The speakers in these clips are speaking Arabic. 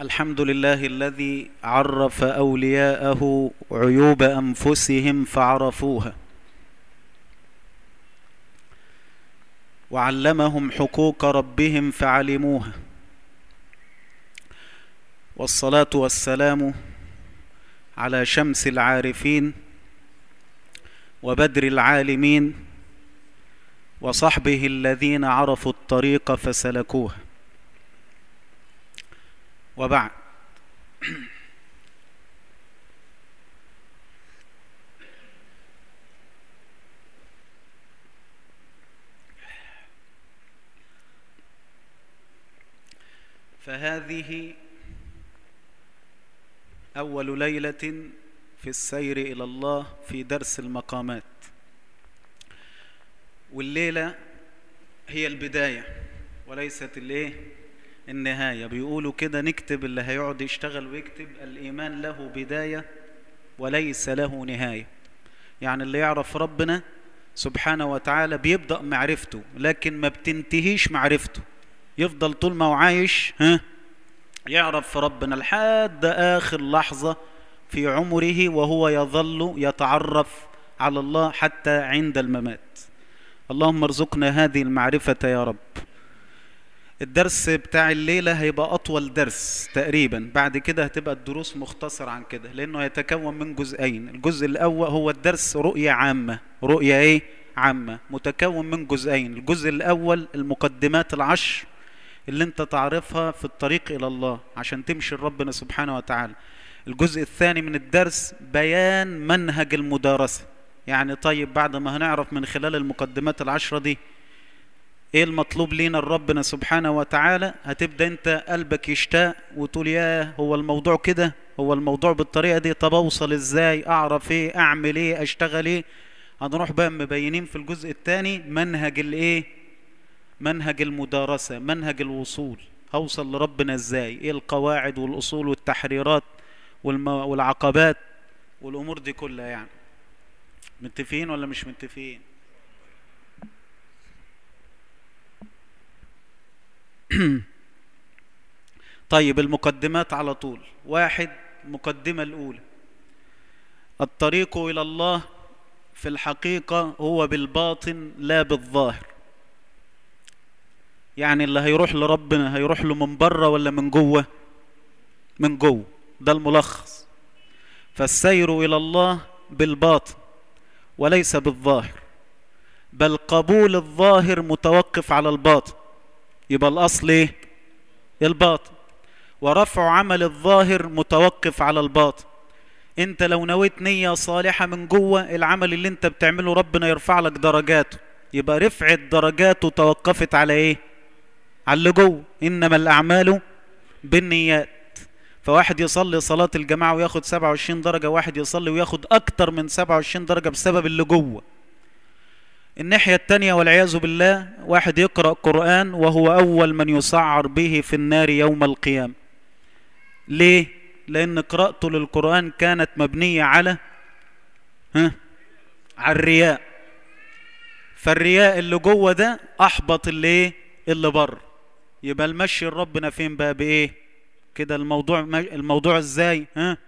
الحمد لله الذي عرف أولياءه عيوب أنفسهم فعرفوها. وعلمهم حقوق ربهم فعلموها. والصلاة والسلام على شمس العارفين وبدر العالمين وصحبه الذين عرفوا الطريق فسلكوها وبعد. فهذه أول ليلة في السير إلى الله في درس المقامات. والليلة هي البداية وليست الإيه؟ النهاية. بيقولوا كده نكتب اللي هيقعد يشتغل ويكتب الإيمان له بداية وليس له نهاية. يعني اللي يعرف ربنا سبحانه وتعالى بيبدأ معرفته لكن ما بتنتهيش معرفته. يفضل طول ما هو عايش ها يعرف ربنا لحد آخر لحظة في عمره وهو يظل يتعرف على الله حتى عند الممات. اللهم ارزقنا هذه المعرفة يا رب. الدرس بتاع الليلة هيبقى أطول درس تقريبا. بعد كده هتبقى الدروس مختصر عن كده لأنه هيتكون من جزئين. الجزء الأول هو الدرس رؤية عامة. رؤية إيه؟ عامة. متكون من جزئين. الجزء الأول المقدمات العشر اللي أنت تعرفها في الطريق إلى الله عشان تمشي لربنا سبحانه وتعالى. الجزء الثاني من الدرس بيان منهج المدارسة. يعني طيب بعد ما هنعرف من خلال المقدمات العشرة دي إيه المطلوب لينا ربنا سبحانه وتعالى؟ هتبدأ أنت قلبك يشتاق وتقول يا هو الموضوع كده؟ هو الموضوع بالطريقة دي؟ طب أوصل إزاي؟ أعرف إيه؟ أعمل إيه؟ أشتغل إيه؟ هنروح بقى مبينين في الجزء الثاني منهج الإيه؟ منهج المدارسة منهج الوصول. هوصل لربنا إزاي؟ إيه القواعد والأصول والتحريرات. والعقبات والأمور دي كلها يعني؟ متفقين ولا مش متفقين؟ طيب المقدمات على طول. واحد مقدمة الأولى. الطريق إلى الله في الحقيقة هو بالباطن لا بالظاهر. يعني اللي هيروح لربنا هيروح له من برة ولا من جوة؟ من جوة. ده الملخص. فالسير إلى الله بالباطن وليس بالظاهر. بل قبول الظاهر متوقف على الباطن. يبقى الأصل إيه؟ الباطن ورفع عمل الظاهر متوقف على الباطن أنت لو نويت نية صالحة من جوة العمل اللي أنت بتعمله ربنا يرفع لك درجاته. يبقى رفعة درجاته توقفت على إيه؟ على اللي جوه. إنما الأعمال بالنيات. فواحد يصلي صلاة الجماعة وياخد 27 درجة واحد يصلي وياخد أكتر من 27 درجة بسبب اللي جوه. الناحية التانية والعياذ بالله واحد يقرأ قرآن وهو أول من يسعر به في النار يوم القيامة ليه؟ لأن قراءته للقرآن كانت مبنية على ها؟ على الرياء فالرياء اللي جوه ده أحبط اللي إيه؟ اللي بره يبقى المشي لربنا فين بقى بإيه؟ كده الموضوع الموضوع إزاي؟ ها؟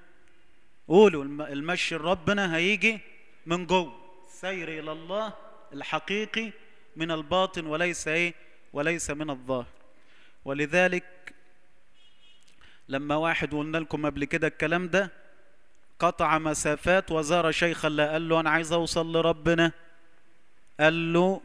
قولوا المشي لربنا هيجي من جوه سير إلى الله الحقيقي من الباطن وليس إيه؟ وليس من الظاهر. ولذلك لما واحد قلنا لكم قبل كده الكلام ده قطع مسافات وزار شيخا قال له أنا عايز أوصل لربنا. قال له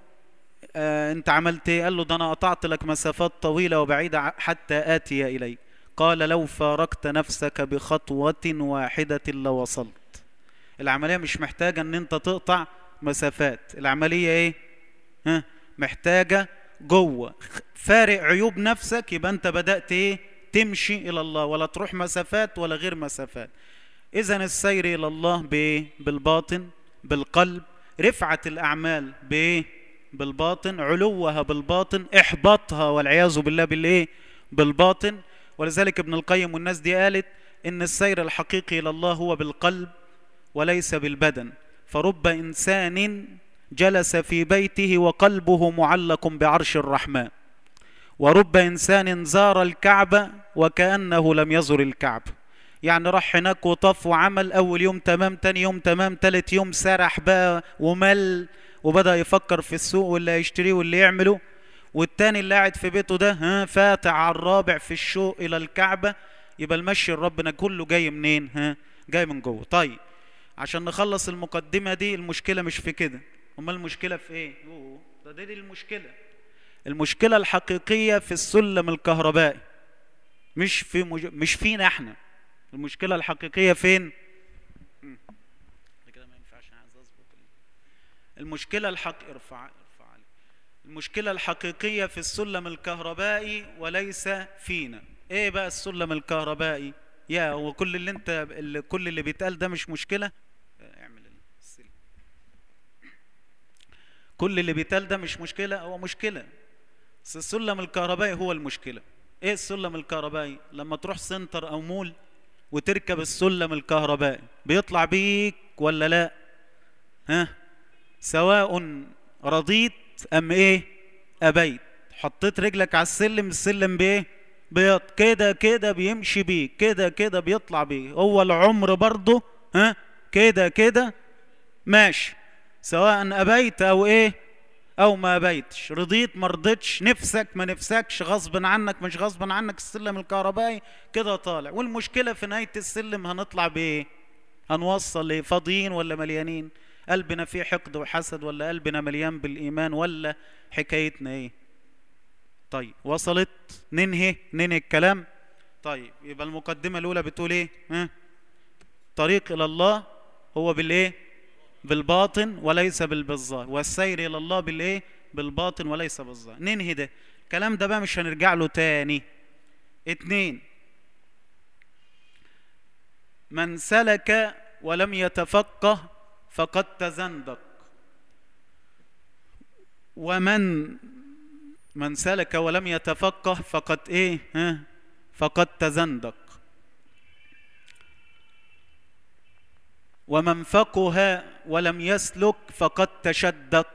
آه أنت عملت إيه؟ قال له ده أنا قطعت لك مسافات طويلة وبعيدة حتى آتي إليك. قال لو فارقت نفسك بخطوة واحدة لوصلت. العملية مش محتاجة إن أنت تقطع مسافات. العملية إيه؟ ها؟ محتاجة جوه فارق عيوب نفسك يبقى أنت بدأت إيه؟ تمشي إلى الله ولا تروح مسافات ولا غير مسافات. اذا السير إلى الله بايه بالباطن بالقلب. رفعة الأعمال بايه بالباطن. علوها بالباطن. احباطها والعياذ بالله بالإيه؟ بالباطن. ولذلك ابن القيم والناس دي قالت إن السير الحقيقي إلى الله هو بالقلب وليس بالبدن. فرب إنسان جلس في بيته وقلبه معلق بعرش الرحمن. ورب إنسان زار الكعبه وكأنه لم يزر الكعبة يعني راح هناك وطاف وعمل أول يوم تمام تاني يوم تمام تالت يوم سرح بقى ومل وبدأ يفكر في السوق واللي هيشتريه واللي يعمله. والتاني اللي قاعد في بيته ده ها فاتع على الرابع في الشوق إلى الكعبة. يبقى المشي ربنا كله جاي منين؟ ها جاي من جوه. طيب عشان نخلص المقدمة دي المشكلة مش في كده. أمال المشكلة في إيه؟ أوه، ده دي, دي المشكلة. المشكلة الحقيقية في السلم الكهربائي. مش في مج... مش فينا إحنا. المشكلة الحقيقية فين؟ كده ما ينفعش المشكلة الحق ارفع ارفع علي. المشكلة الحقيقية في السلم الكهربائي وليس فينا. إيه بقى السلم الكهربائي؟ يا هو كل اللي أنت كل اللي بيتقال ده مش مشكلة اعمل السلم كل اللي بيتقال ده مش مشكلة هو مشكلة. بس السلم الكهربائي هو المشكلة. إيه السلم الكهربائي؟ لما تروح سنتر أو مول وتركب السلم الكهربائي بيطلع بيك ولا لا؟ ها؟ سواء رضيت أم إيه؟ أبيت. حطيت رجلك على السلم السلم بإيه؟ بيط. كده كده بيمشي بيك. كده كده بيطلع بيك. هو العمر برضه ها؟ كده كده ماشي. سواء أبيت أو إيه أو ما أبيتش. رضيت ما رضيتش. نفسك ما نفسكش. غصب عنك مش غصب عنك. السلم الكهربائي كده طالع. والمشكلة في نهاية السلم هنطلع بإيه؟ هنوصل ليه فاضيين ولا مليانين؟ قلبنا فيه حقد وحسد ولا قلبنا مليان بالإيمان ولا حكايتنا إيه؟ طيب وصلت؟ ننهي ننهي الكلام. طيب يبقى المقدمة الأولى بتقول إيه؟ ها؟ طريق إلى الله هو بالإيه؟ بالباطن وليس بال- بالظاهر والسير إلى الله بالإيه؟ بالباطن وليس بالظاهر. ننهي ده الكلام ده بقى مش هنرجع له تاني. اتنين. من سلك ولم يتفقه فقد تزندق. ومن من سلك ولم يتفقه فقد إيه؟ ها؟ فقد تزندق. ومن فقه ولم يسلك فقد تشدق.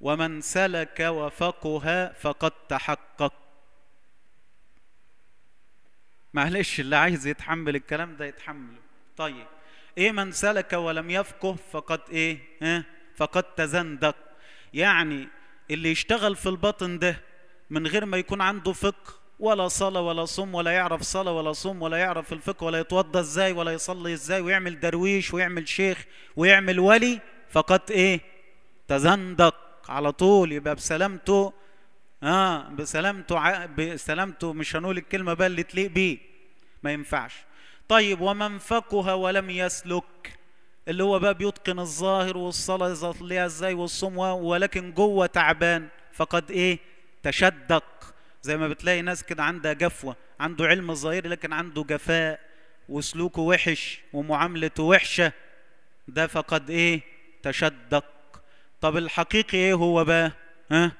ومن سلك وفقه فقد تحقق. معلش اللي عايز يتحمل الكلام ده يتحمله. طيب إيه من سلك ولم يفقه فقد إيه؟ ها؟ فقد تزندق. يعني اللي يشتغل في الباطن ده من غير ما يكون عنده فقه ولا صلاة ولا صوم ولا يعرف صلاة ولا صوم ولا يعرف الفقه ولا يتوضى إزاي ولا يصلي إزاي ويعمل درويش ويعمل شيخ ويعمل ولي فقد إيه؟ تزندق على طول يبقى بسلامته آه بسلامته ع... بسلامته مش هنقول الكلمة بقى اللي تليق بيه ما ينفعش. طيب ومن فقه ولم يسلك اللي هو بقى بيتقن الظاهر والصلاة يصليها إزاي والصوم ولكن جوه تعبان فقد إيه؟ تشدق. زي ما بتلاقي ناس كده عندها جفوة عنده علم ظاهري لكن عنده جفاء وسلوكه وحش ومعاملته وحشة. ده فقد إيه؟ تشدق. طب الحقيقي إيه هو بقى؟ ها؟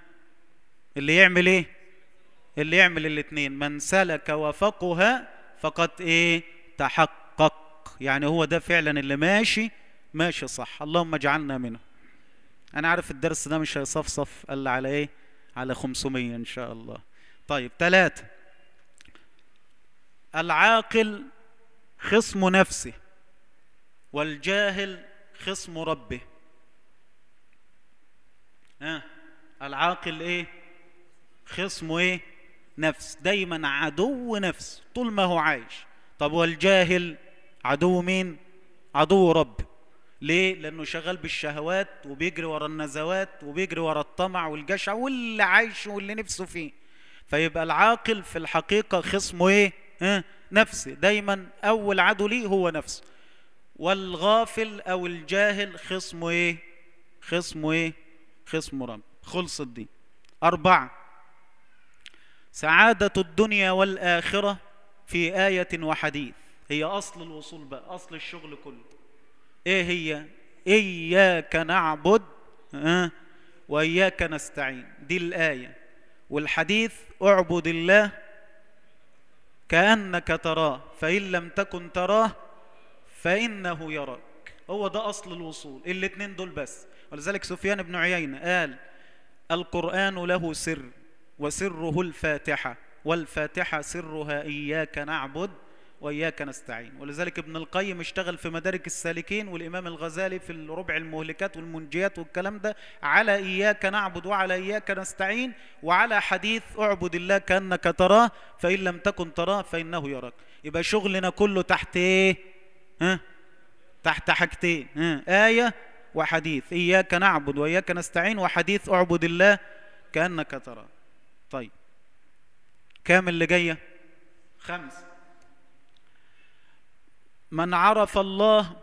اللي يعمل إيه؟ اللي يعمل الاتنين. من سلك وفقه فقد إيه؟ تحقق. يعني هو ده فعلا اللي ماشي ماشي صح. اللهم اجعلنا منه. أنا عارف الدرس ده مش هيصفصف الا على إيه؟ على 500 إن شاء الله. طيب ثلاثة العاقل خصم نفسه والجاهل خصم ربه. ها؟ العاقل إيه؟ خصمه إيه؟ نفس. دايما عدو نفس طول ما هو عايش. طب والجاهل عدو مين؟ عدو رب. ليه؟ لأنه شغال بالشهوات وبيجري ورا النزوات وبيجري ورا الطمع والجشع واللي عايشه واللي نفسه فيه. فيبقى العاقل في الحقيقة خصمه إيه؟ ها؟ نفسه دايما أول عدو ليه هو نفسه. والغافل أو الجاهل خصمه إيه؟ خصمه إيه؟ خصم رب. خلصت دي أربعة. سعادة الدنيا والآخرة في آية وحديث. هي أصل الوصول بقى أصل الشغل كله. إيه هي؟ إياك نعبد وإياك نستعين. دي الآية. والحديث اعبد الله كأنك تراه فإن لم تكن تراه فإنه يراك. هو ده أصل الوصول الاتنين دول بس. ولذلك سفيان بن عيينة قال القرآن له سر وسره الفاتحة والفاتحة سرها إياك نعبد وإياك نستعين. ولذلك ابن القيم اشتغل في مدارك السالكين والإمام الغزالي في الربع المهلكات والمنجيات والكلام ده على إياك نعبد وعلى إياك نستعين وعلى حديث اعبد الله كأنك تراه فإن لم تكن تراه فإنه يراك. يبقى شغلنا كله تحت إيه؟ ها؟ تحت حاجتين ها؟ آية وحديث. إياك نعبد وإياك نستعين وحديث اعبد الله كأنك تراه. طيب. كام اللي جاية؟ خمسة من عرف الله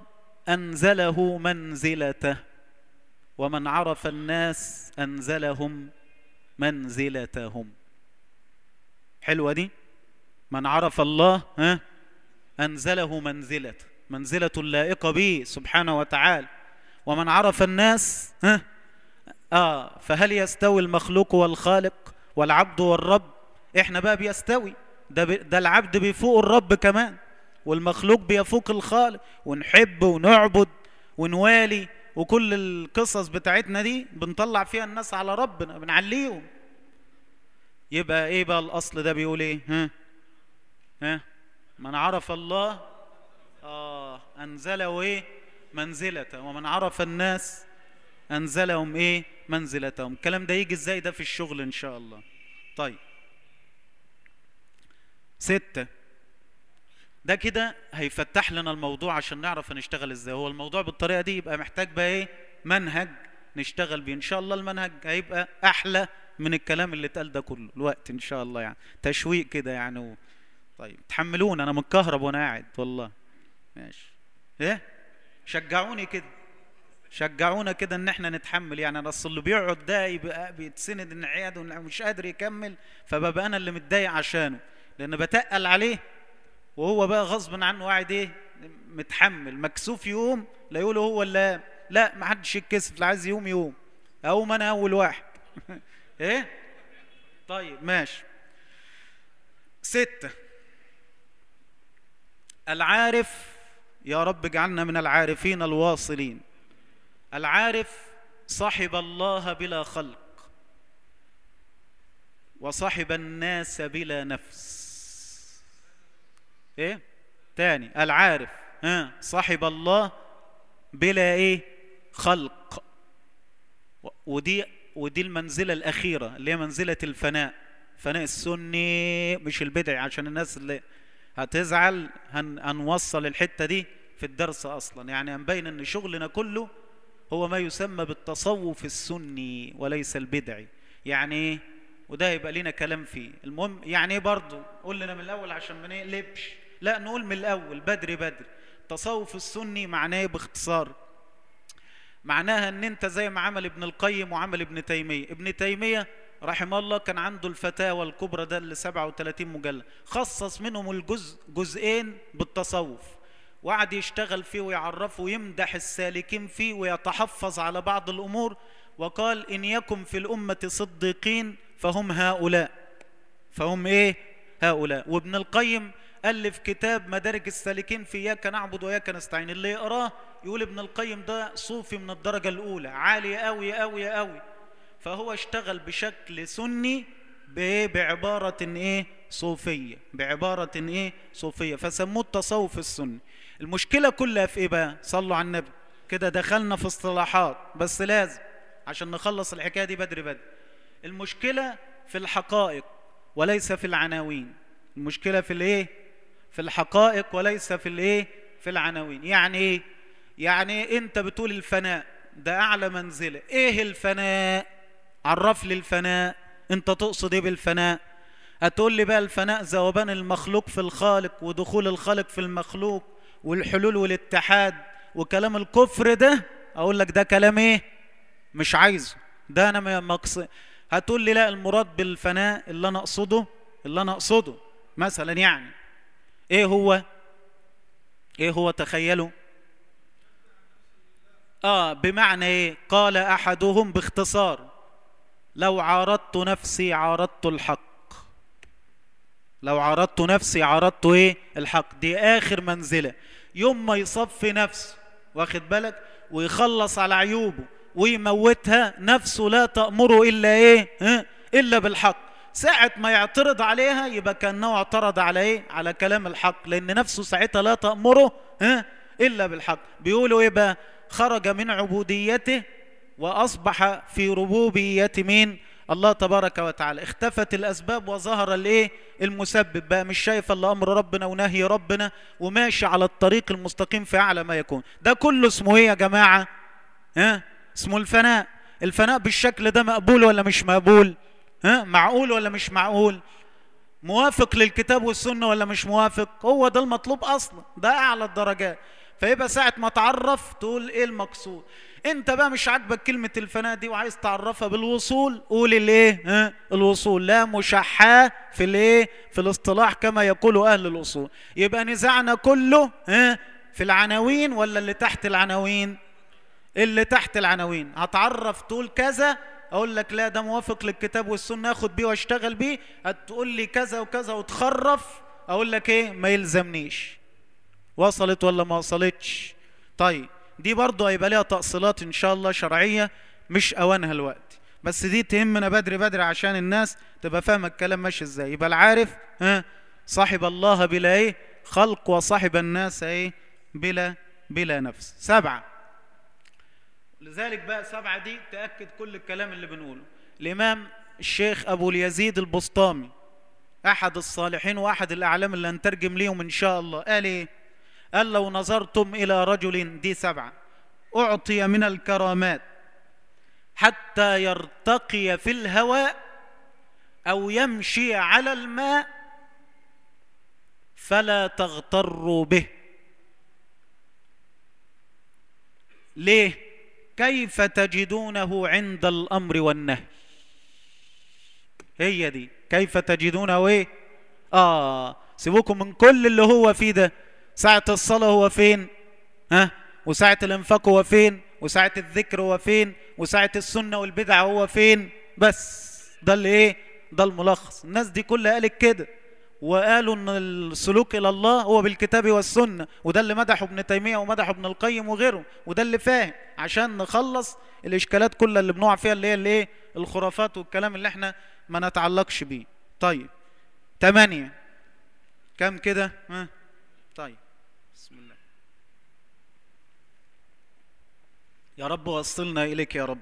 أنزله منزلته ومن عرف الناس أنزلهم منزلتهم. حلوة دي؟ من عرف الله ها أنزله منزلة منزلة لائقة به سبحانه وتعالى. ومن عرف الناس ها آه فهل يستوي المخلوق والخالق والعبد والرب؟ إحنا بقى بيستوي. ده, ده العبد بيفوق الرب كمان. والمخلوق بيفوق الخالق. ونحب ونعبد ونوالي. وكل القصص بتاعتنا دي بنطلع فيها الناس على ربنا بنعليهم. يبقى إيه بقى الأصل ده بيقول إيه؟ ها؟ ها؟ من عرف الله آه أنزله إيه؟ منزلته ومن عرف الناس أنزلهم إيه؟ منزلتهم. الكلام ده يجي إزاي؟ ده في الشغل إن شاء الله. طيب. ستة. ده كده هيفتح لنا الموضوع عشان نعرف هنشتغل إزاي. هو الموضوع بالطريقة دي يبقى محتاج بقى إيه؟ منهج نشتغل بيه. إن شاء الله المنهج هيبقى أحلى من الكلام اللي اتقال ده كله. الوقت إن شاء الله يعني. تشويق كده يعني و... طيب تحملون أنا متكهرب وأنا قاعد والله. ماشي. إيه؟ شجعوني كده. شجعونا كده إن إحنا نتحمل. يعني أصل اللي بيقعد ده يبقى بيتسند انعياد ومش قادر يكمل فببقى أنا اللي متضايق عشانه. لأن بتقل عليه وهو بقى غصب عنه قاعد إيه؟ متحمل. مكسوف يقوم لا يقول هو اللي لا ما حدش يتكسف لا عايز يقوم يقوم. أقوم أنا أول واحد. إيه؟ طيب ماشي. ستة. العارف يا رب اجعلنا من العارفين الواصلين. العارف صاحب الله بلا خلق وصاحب الناس بلا نفس. إيه؟ تاني. العارف. ها. صاحب الله بلا إيه؟ خلق. ودي ودي المنزلة الأخيرة اللي هي منزلة الفناء. فناء السني مش البدعي عشان الناس اللي هتزعل هن هنوصل الحتة دي في الدرس أصلا. يعني هنبين إن شغلنا كله هو ما يسمى بالتصوف السني وليس البدعي يعني إيه؟ وده يبقى لنا كلام فيه. المهم يعني إيه برضه قول لنا من الأول عشان ما نقلبش. لا نقول من الأول بدري بدري. التصوف السني معناه باختصار. معناها إن أنت زي ما عمل ابن القيم وعمل ابن تيمية. ابن تيمية رحمه الله كان عنده الفتاوى الكبرى ده اللي 37 مجلد خصص منهم الجزء جزئين بالتصوف. وقعد يشتغل فيه ويعرفه ويمدح السالكين فيه ويتحفظ على بعض الأمور. وقال إن يكن في الأمة صديقين فهم هؤلاء. فهم إيه؟ هؤلاء. وابن القيم ألف كتاب مدارج السالكين في إياك نعبد وإياك نستعين. اللي يقراه يقول ابن القيم ده صوفي من الدرجة الأولى. عالي أوي أوي أوي. فهو اشتغل بشكل سني بعبارة إيه؟ صوفية. بعبارة إيه؟ صوفية. فسموه التصوف السني. المشكلة كلها في إيه بقى؟ صلوا على النبي. كده دخلنا في اصطلاحات. بس لازم عشان نخلص الحكاية دي بدري بدري. المشكلة في الحقائق وليس في العناوين. المشكلة في الإيه؟ في الحقائق وليس في الايه؟ في العناوين. يعني إيه؟ يعني انت بتقول الفناء؟ ده أعلى منزلة. إيه الفناء؟ عرف لي الفناء. انت تقصد إيه بالفناء؟ هتقول لي بقى الفناء ذوبان المخلوق في الخالق ودخول الخالق في المخلوق والحلول والاتحاد وكلام الكفر ده؟ أقول لك ده كلام إيه؟ مش عايزه. ده أنا مقصد هتقول لي لا المراد بالفناء اللي أنا أقصده اللي أنا أقصده مثلا يعني إيه هو؟ إيه هو تخيلوا؟ آه بمعنى إيه؟ قال أحدهم باختصار لو عارضت نفسي عارضت الحق. لو عارضت نفسي عارضت إيه؟ الحق. دي آخر منزلة. يوم ما يصفي نفسه واخد بالك؟ ويخلص على عيوبه ويموتها نفسه لا تأمره إلا إيه؟ إلا بالحق. ساعة ما يعترض عليها يبقى كأنه اعترض على إيه على كلام الحق لأن نفسه ساعتها لا تأمره ها إلا بالحق. بيقولوا إيه بقى؟ خرج من عبوديته وأصبح في ربوبية مين؟ الله تبارك وتعالى. اختفت الأسباب وظهر الإيه؟ المسبب بقى مش شايف إلا أمر ربنا ونهي ربنا وماشي على الطريق المستقيم في أعلى ما يكون. ده كله اسمه إيه يا جماعة؟ ها اسمه الفناء. الفناء بالشكل ده مقبول ولا مش مقبول؟ ها? معقول ولا مش معقول؟ موافق للكتاب والسنة ولا مش موافق؟ هو ده المطلوب أصلا ده أعلى الدرجات. فيبقى ساعة ما تعرف تقول إيه المقصود. أنت بقى مش عاجبك كلمة الفناء دي وعايز تعرفها بالوصول قول الإيه؟ ها؟ الوصول. لا مشحاة في الإيه؟ في الاصطلاح كما يقول أهل الأصول. يبقى نزاعنا كله ها؟ في العناوين ولا اللي تحت العناوين؟ اللي تحت العناوين. هتعرف تقول كذا أقول لك لا ده موافق للكتاب والسنة آخد بيه واشتغل بيه. هتقول لي كذا وكذا وتخرف. أقول لك إيه؟ ما يلزمنيش. وصلت ولا ما وصلتش؟ طيب دي برضه هيبقى ليها تأصيلات إن شاء الله شرعية مش أوانها الوقت. بس دي تهمنا بدري بدري عشان الناس تبقى فاهمة الكلام ماشي إزاي. يبقى العارف ها صاحب الله بلا إيه؟ خلق وصاحب الناس إيه؟ بلا بلا نفس. سبعة. لذلك بقى سبعة دي تأكد كل الكلام اللي بنقوله. الإمام الشيخ أبو اليزيد البسطامي أحد الصالحين وأحد الأعلام اللي هنترجم ليهم إن شاء الله قال إيه؟ قال لو نظرتم إلى رجل دي سبعة أعطي من الكرامات حتى يرتقي في الهواء أو يمشي على الماء فلا تغتروا به. ليه؟ كيف تجدونه عند الأمر والنهي؟ هي دي. كيف تجدونه إيه؟ آه سيبوكم من كل اللي هو فيه ده. ساعة الصلاة هو فين؟ ها؟ وساعة الإنفاق هو فين؟ وساعة الذكر هو فين؟ وساعة السنة والبدعة هو فين؟ بس. ده اللي إيه؟ ده الملخص. الناس دي كلها قالت كده. وقالوا إن السلوك إلى الله هو بالكتاب والسنة وده اللي مدحه ابن تيمية ومدحه ابن القيم وغيره وده اللي فاهم عشان نخلص الإشكالات كلها اللي بنقع فيها اللي هي الايه الخرافات والكلام اللي إحنا ما نتعلقش بيه. طيب ثمانية كم كده؟ ها؟ طيب بسم الله. يا رب وصلنا إليك يا رب.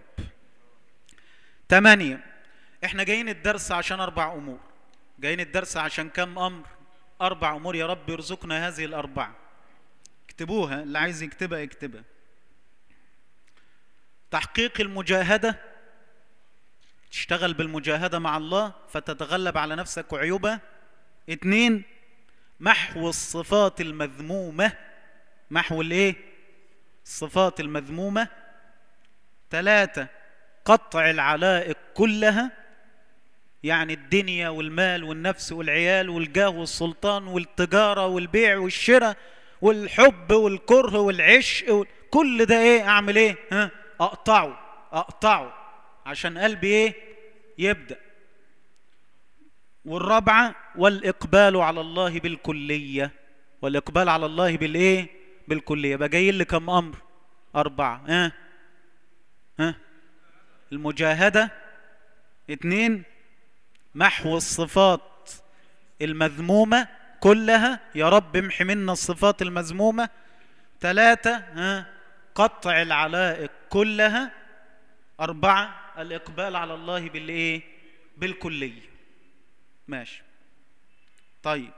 ثمانية إحنا جايين الدرس عشان أربع أمور. جايين الدرس عشان كم أمر؟ أربع أمور. يا رب يرزقنا هذه الاربعه اكتبوها اللي عايز يكتبها يكتبها. تحقيق المجاهدة. تشتغل بالمجاهدة مع الله فتتغلب على نفسك وعيوبها. اتنين محو الصفات المذمومة. محو الإيه؟ الصفات المذمومة. ثلاثة قطع العلائق كلها. يعني الدنيا والمال والنفس والعيال والجاه والسلطان والتجارة والبيع والشراء والحب والكره والعشق كل ده إيه؟ أعمل إيه؟ ها؟ أقطعه أقطعه. عشان قلبي إيه؟ يبدأ. والرابعة والإقبال على الله بالكلية. والإقبال على الله بالإيه؟ بالكلية. بقى جاي لي كم أمر؟ أربعة. ها؟ ها؟ المجاهدة. اتنين محو الصفات المذمومة كلها. يا رب امحي منا الصفات المذمومة. ثلاثة قطع العلائق كلها. أربعة الإقبال على الله بالإيه؟ بالكلية. ماشي. طيب.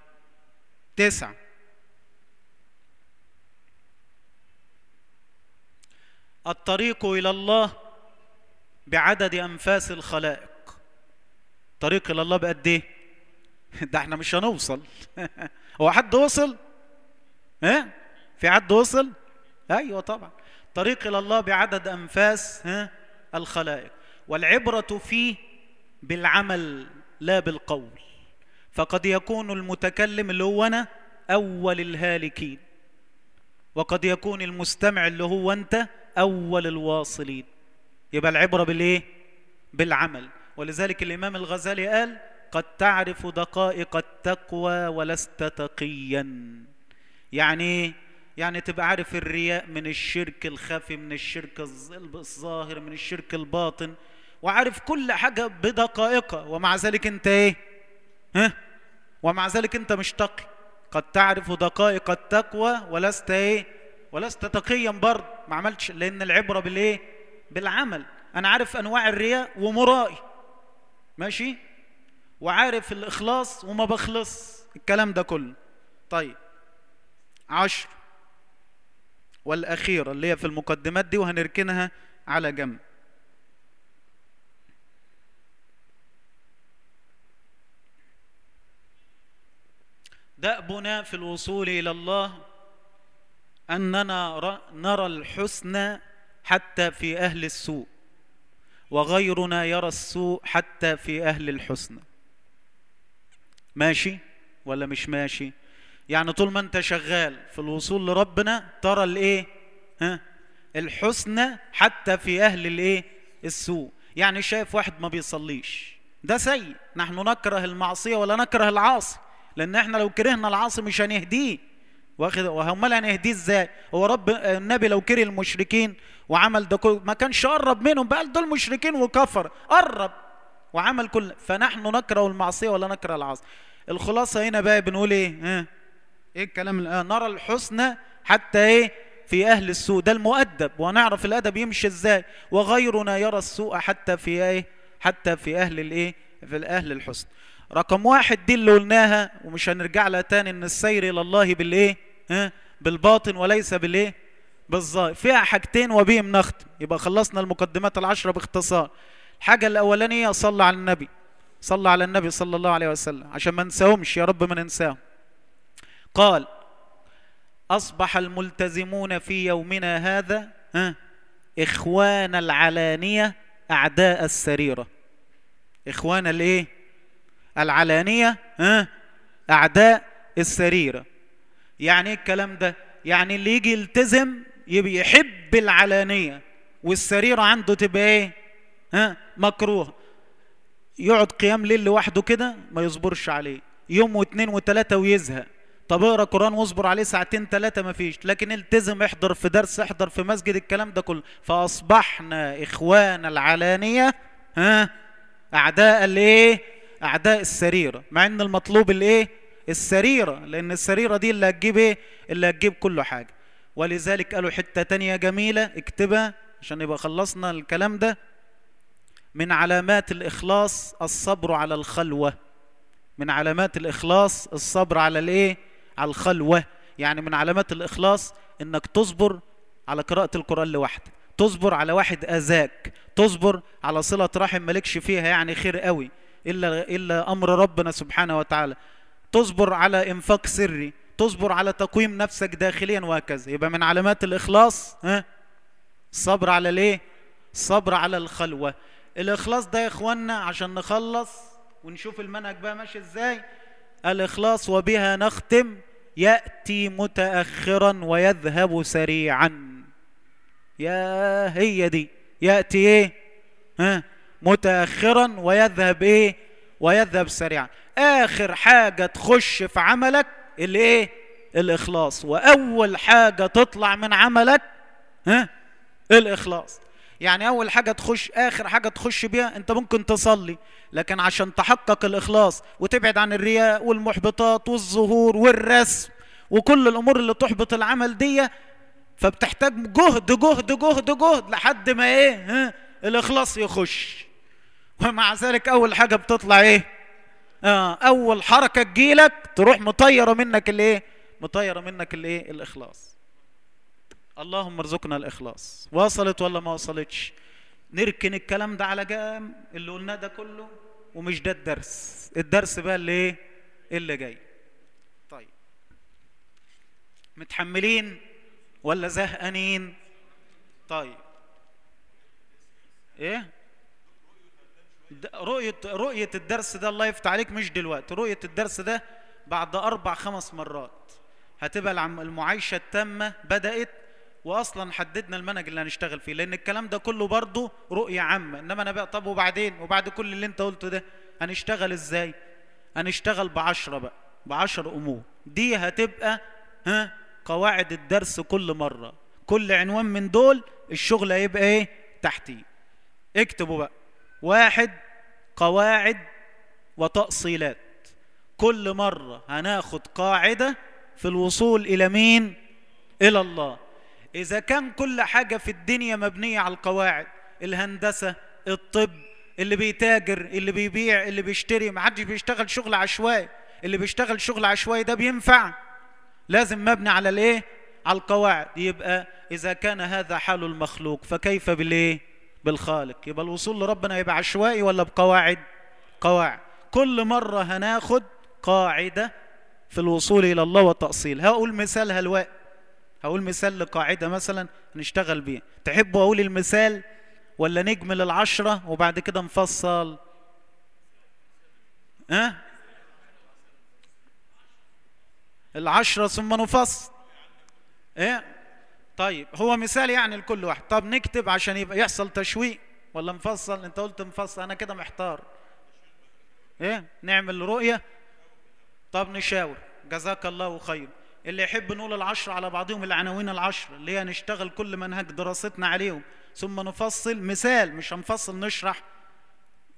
تسعة. الطريق إلى الله بعدد أنفاس الخلائق. طريق إلى الله بقد إيه؟ ده إحنا مش هنوصل هو حد وصل؟ ها؟ في حد وصل؟ أيوة طبعا طريق إلى الله بعدد أنفاس ها؟ الخلائق والعبرة فيه بالعمل لا بالقول فقد يكون المتكلم اللي هو أنا أول الهالكين وقد يكون المستمع اللي هو أنت أول الواصلين يبقى العبرة بالإيه؟ بالعمل ولذلك الإمام الغزالي قال قد تعرف دقائق التقوى ولست تقيا. يعني يعني تبقى عارف الرياء من الشرك الخفي من الشرك الظاهر من الشرك الباطن وعارف كل حاجة بدقائقها. ومع ذلك أنت إيه؟ ها؟ ومع ذلك أنت مش تقي. قد تعرف دقائق التقوى ولست إيه؟ ولست تقيا برضه. ما عملتش. لأن العبرة بالإيه؟ بالعمل. أنا عارف أنواع الرياء ومرائي. ماشي؟ وعارف الإخلاص وما بخلص. الكلام ده كله. طيب. عشر. والأخيرة اللي هي في المقدمات دي وهنركنها على جنب. دأبنا في الوصول إلى الله أننا نرى الحسن حتى في أهل السوء. وغيرنا يرى السوء حتى في أهل الحسن. ماشي ولا مش ماشي؟ يعني طول ما أنت شغال في الوصول لربنا ترى الإيه؟ ها؟ الحسنى حتى في أهل الإيه؟ السوء. يعني شايف واحد ما بيصليش. ده سيء. نحن نكره المعصية ولا نكره العاصي؟ لأن إحنا لو كرهنا العاصي مش هنهديه. واخد وهم هنهديه إزاي؟ هو رب النبي لو كره المشركين وعمل ده كله ما كانش قرب منهم بقى دول مشركين وكفر قرب وعمل كل فنحن نكره المعصية ولا نكره العاصي الخلاصة هنا بقى بنقول إيه؟ إيه الكلام الان نرى الحسنى حتى إيه؟ في أهل السوء. ده المؤدب ونعرف الأدب يمشي إزاي. وغيرنا يرى السوء حتى في إيه؟ حتى في أهل الإيه؟ في الأهل الحسن رقم واحد دي اللي قلناها ومش هنرجع لها تاني إن السير إلى الله بالإيه؟ بالباطن وليس بالإيه؟ بالظاهر. فيها حاجتين وبهم نختم يبقى خلصنا المقدمات العشرة باختصار. الحاجة الأولانية صلى على النبي. صلى على النبي صلى الله عليه وسلم. عشان ما ننساهمش يا رب ما ننساهم. قال أصبح الملتزمون في يومنا هذا إخوان العلانية أعداء السريرة. إخوان الإيه؟ العلانية أعداء السريرة. يعني إيه الكلام ده؟ يعني اللي يجي يلتزم يبقى يحب العلانية والسريرة عنده تبقى إيه؟ ها؟ مكروه. يقعد قيام ليل لوحده كده ما يصبرش عليه. يوم واثنين وثلاثة ويزهق. طب اقرأ قرآن واصبر عليه ساعتين ثلاثة ما فيش. لكن التزم احضر في درس احضر في مسجد الكلام ده كله. فأصبحنا إخوان العلانية ها؟ أعداء الإيه؟ أعداء السريره مع إن المطلوب الإيه؟ السريرة لأن السريرة دي اللي هتجيب إيه؟ اللي هتجيب كل حاجة. ولذلك قالوا حتة تانية جميلة اكتبها عشان يبقى خلصنا الكلام ده. من علامات الإخلاص الصبر على الخلوة. من علامات الإخلاص الصبر على الإيه؟ على الخلوة. يعني من علامات الإخلاص إنك تصبر على قراءة القرآن لوحدك. تصبر على واحد أذاك. تصبر على صلة رحم مالكش فيها يعني خير قوي. إلا, إلا أمر ربنا سبحانه وتعالى. تصبر على إنفاق سري تصبر على تقويم نفسك داخليا وهكذا. يبقى من علامات الإخلاص ها؟ الصبر على ليه؟ الصبر على الخلوة. الإخلاص ده يا إخوانا عشان نخلص ونشوف المنهج بقى ماشي إزاي. الإخلاص وبها نختم يأتي متأخرا ويذهب سريعا. يا هي دي. يأتي إيه؟ ها؟ متأخرا ويذهب إيه؟ ويذهب سريعا. آخر حاجة تخش في عملك الإيه؟ الإخلاص. وأول حاجة تطلع من عملك ها؟ الإخلاص. يعني أول حاجة تخش آخر حاجة تخش بيها أنت ممكن تصلي لكن عشان تحقق الإخلاص وتبعد عن الرياء والمحبطات والظهور والرسم وكل الأمور اللي تحبط العمل دي فبتحتاج جهد جهد جهد جهد لحد ما إيه؟ ها؟ الإخلاص يخش. ومع ذلك أول حاجة بتطلع إيه؟ آه أول حركة تجيلك تروح مطيرة منك الإيه؟ مطيرة منك الإيه؟ الإخلاص. اللهم ارزقنا الإخلاص. وصلت ولا ما وصلتش؟ نركن الكلام ده على جنب اللي قلناه ده كله ومش ده الدرس. الدرس بقى اللي إيه؟ اللي جاي. طيب. متحملين ولا زهقانين؟ طيب. إيه؟ رؤية رؤية الدرس ده الله يفتح عليك مش دلوقتي. رؤية الدرس ده بعد أربع خمس مرات. هتبقى المعايشة التامة بدأت واصلا حددنا المنهج اللي هنشتغل فيه. لأن الكلام ده كله برضه رؤية عامة. إنما أنا بقى طب وبعدين؟ وبعد كل اللي أنت قلته ده هنشتغل إزاي؟ هنشتغل بعشرة بقى بعشر أمور. دي هتبقى ها قواعد الدرس كل مرة. كل عنوان من دول الشغل هيبقى إيه؟ تحتيه. اكتبوا بقى. واحد قواعد وتأصيلات. كل مرة هناخد قاعدة في الوصول إلى مين؟ إلى الله. إذا كان كل حاجة في الدنيا مبنية على القواعد الهندسة الطب اللي بيتاجر اللي بيبيع اللي بيشتري ما حدش بيشتغل شغل عشوائي. اللي بيشتغل شغل عشوائي ده بينفع. لازم مبني على الإيه؟ على القواعد. يبقى إذا كان هذا حال المخلوق فكيف بالإيه؟ بالخالق. يبقى الوصول لربنا يبقى عشوائي ولا بقواعد؟ قواعد. كل مرة هناخد قاعدة في الوصول إلى الله والتأصيل. هقول مثال هلواء هقول مثال لقاعدة مثلا نشتغل بيه تحبوا أقول المثال ولا نجمل العشرة وبعد كده نفصل؟ ها؟ أه؟ العشرة ثم نفصل. إيه؟ طيب هو مثال يعني لكل واحد. طب نكتب عشان يبقى يحصل تشويق. ولا نفصل انت قلت نفصل أنا كده محتار. إيه؟ نعمل رؤية. طب نشاور. جزاك الله خير. اللي يحب نقول العشرة على بعضهم العناوين العشرة اللي هي نشتغل كل منهج دراستنا عليهم. ثم نفصل مثال مش هنفصل نشرح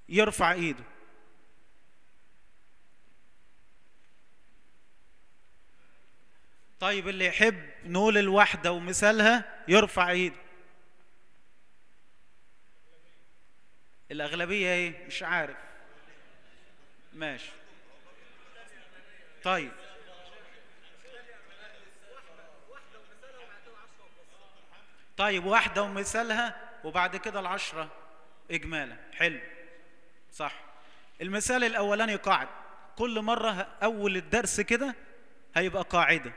يرفع ايده. طيب اللي يحب نقول الوحدة ومثالها يرفع ايده. الأغلبية إيه؟ مش عارف. ماشي. طيب. طيب واحدة ومثالها وبعد كده العشرة إجمالا. حلو. صح. المثال الأولاني قاعد. كل مرة أول الدرس كده هيبقى قاعدة.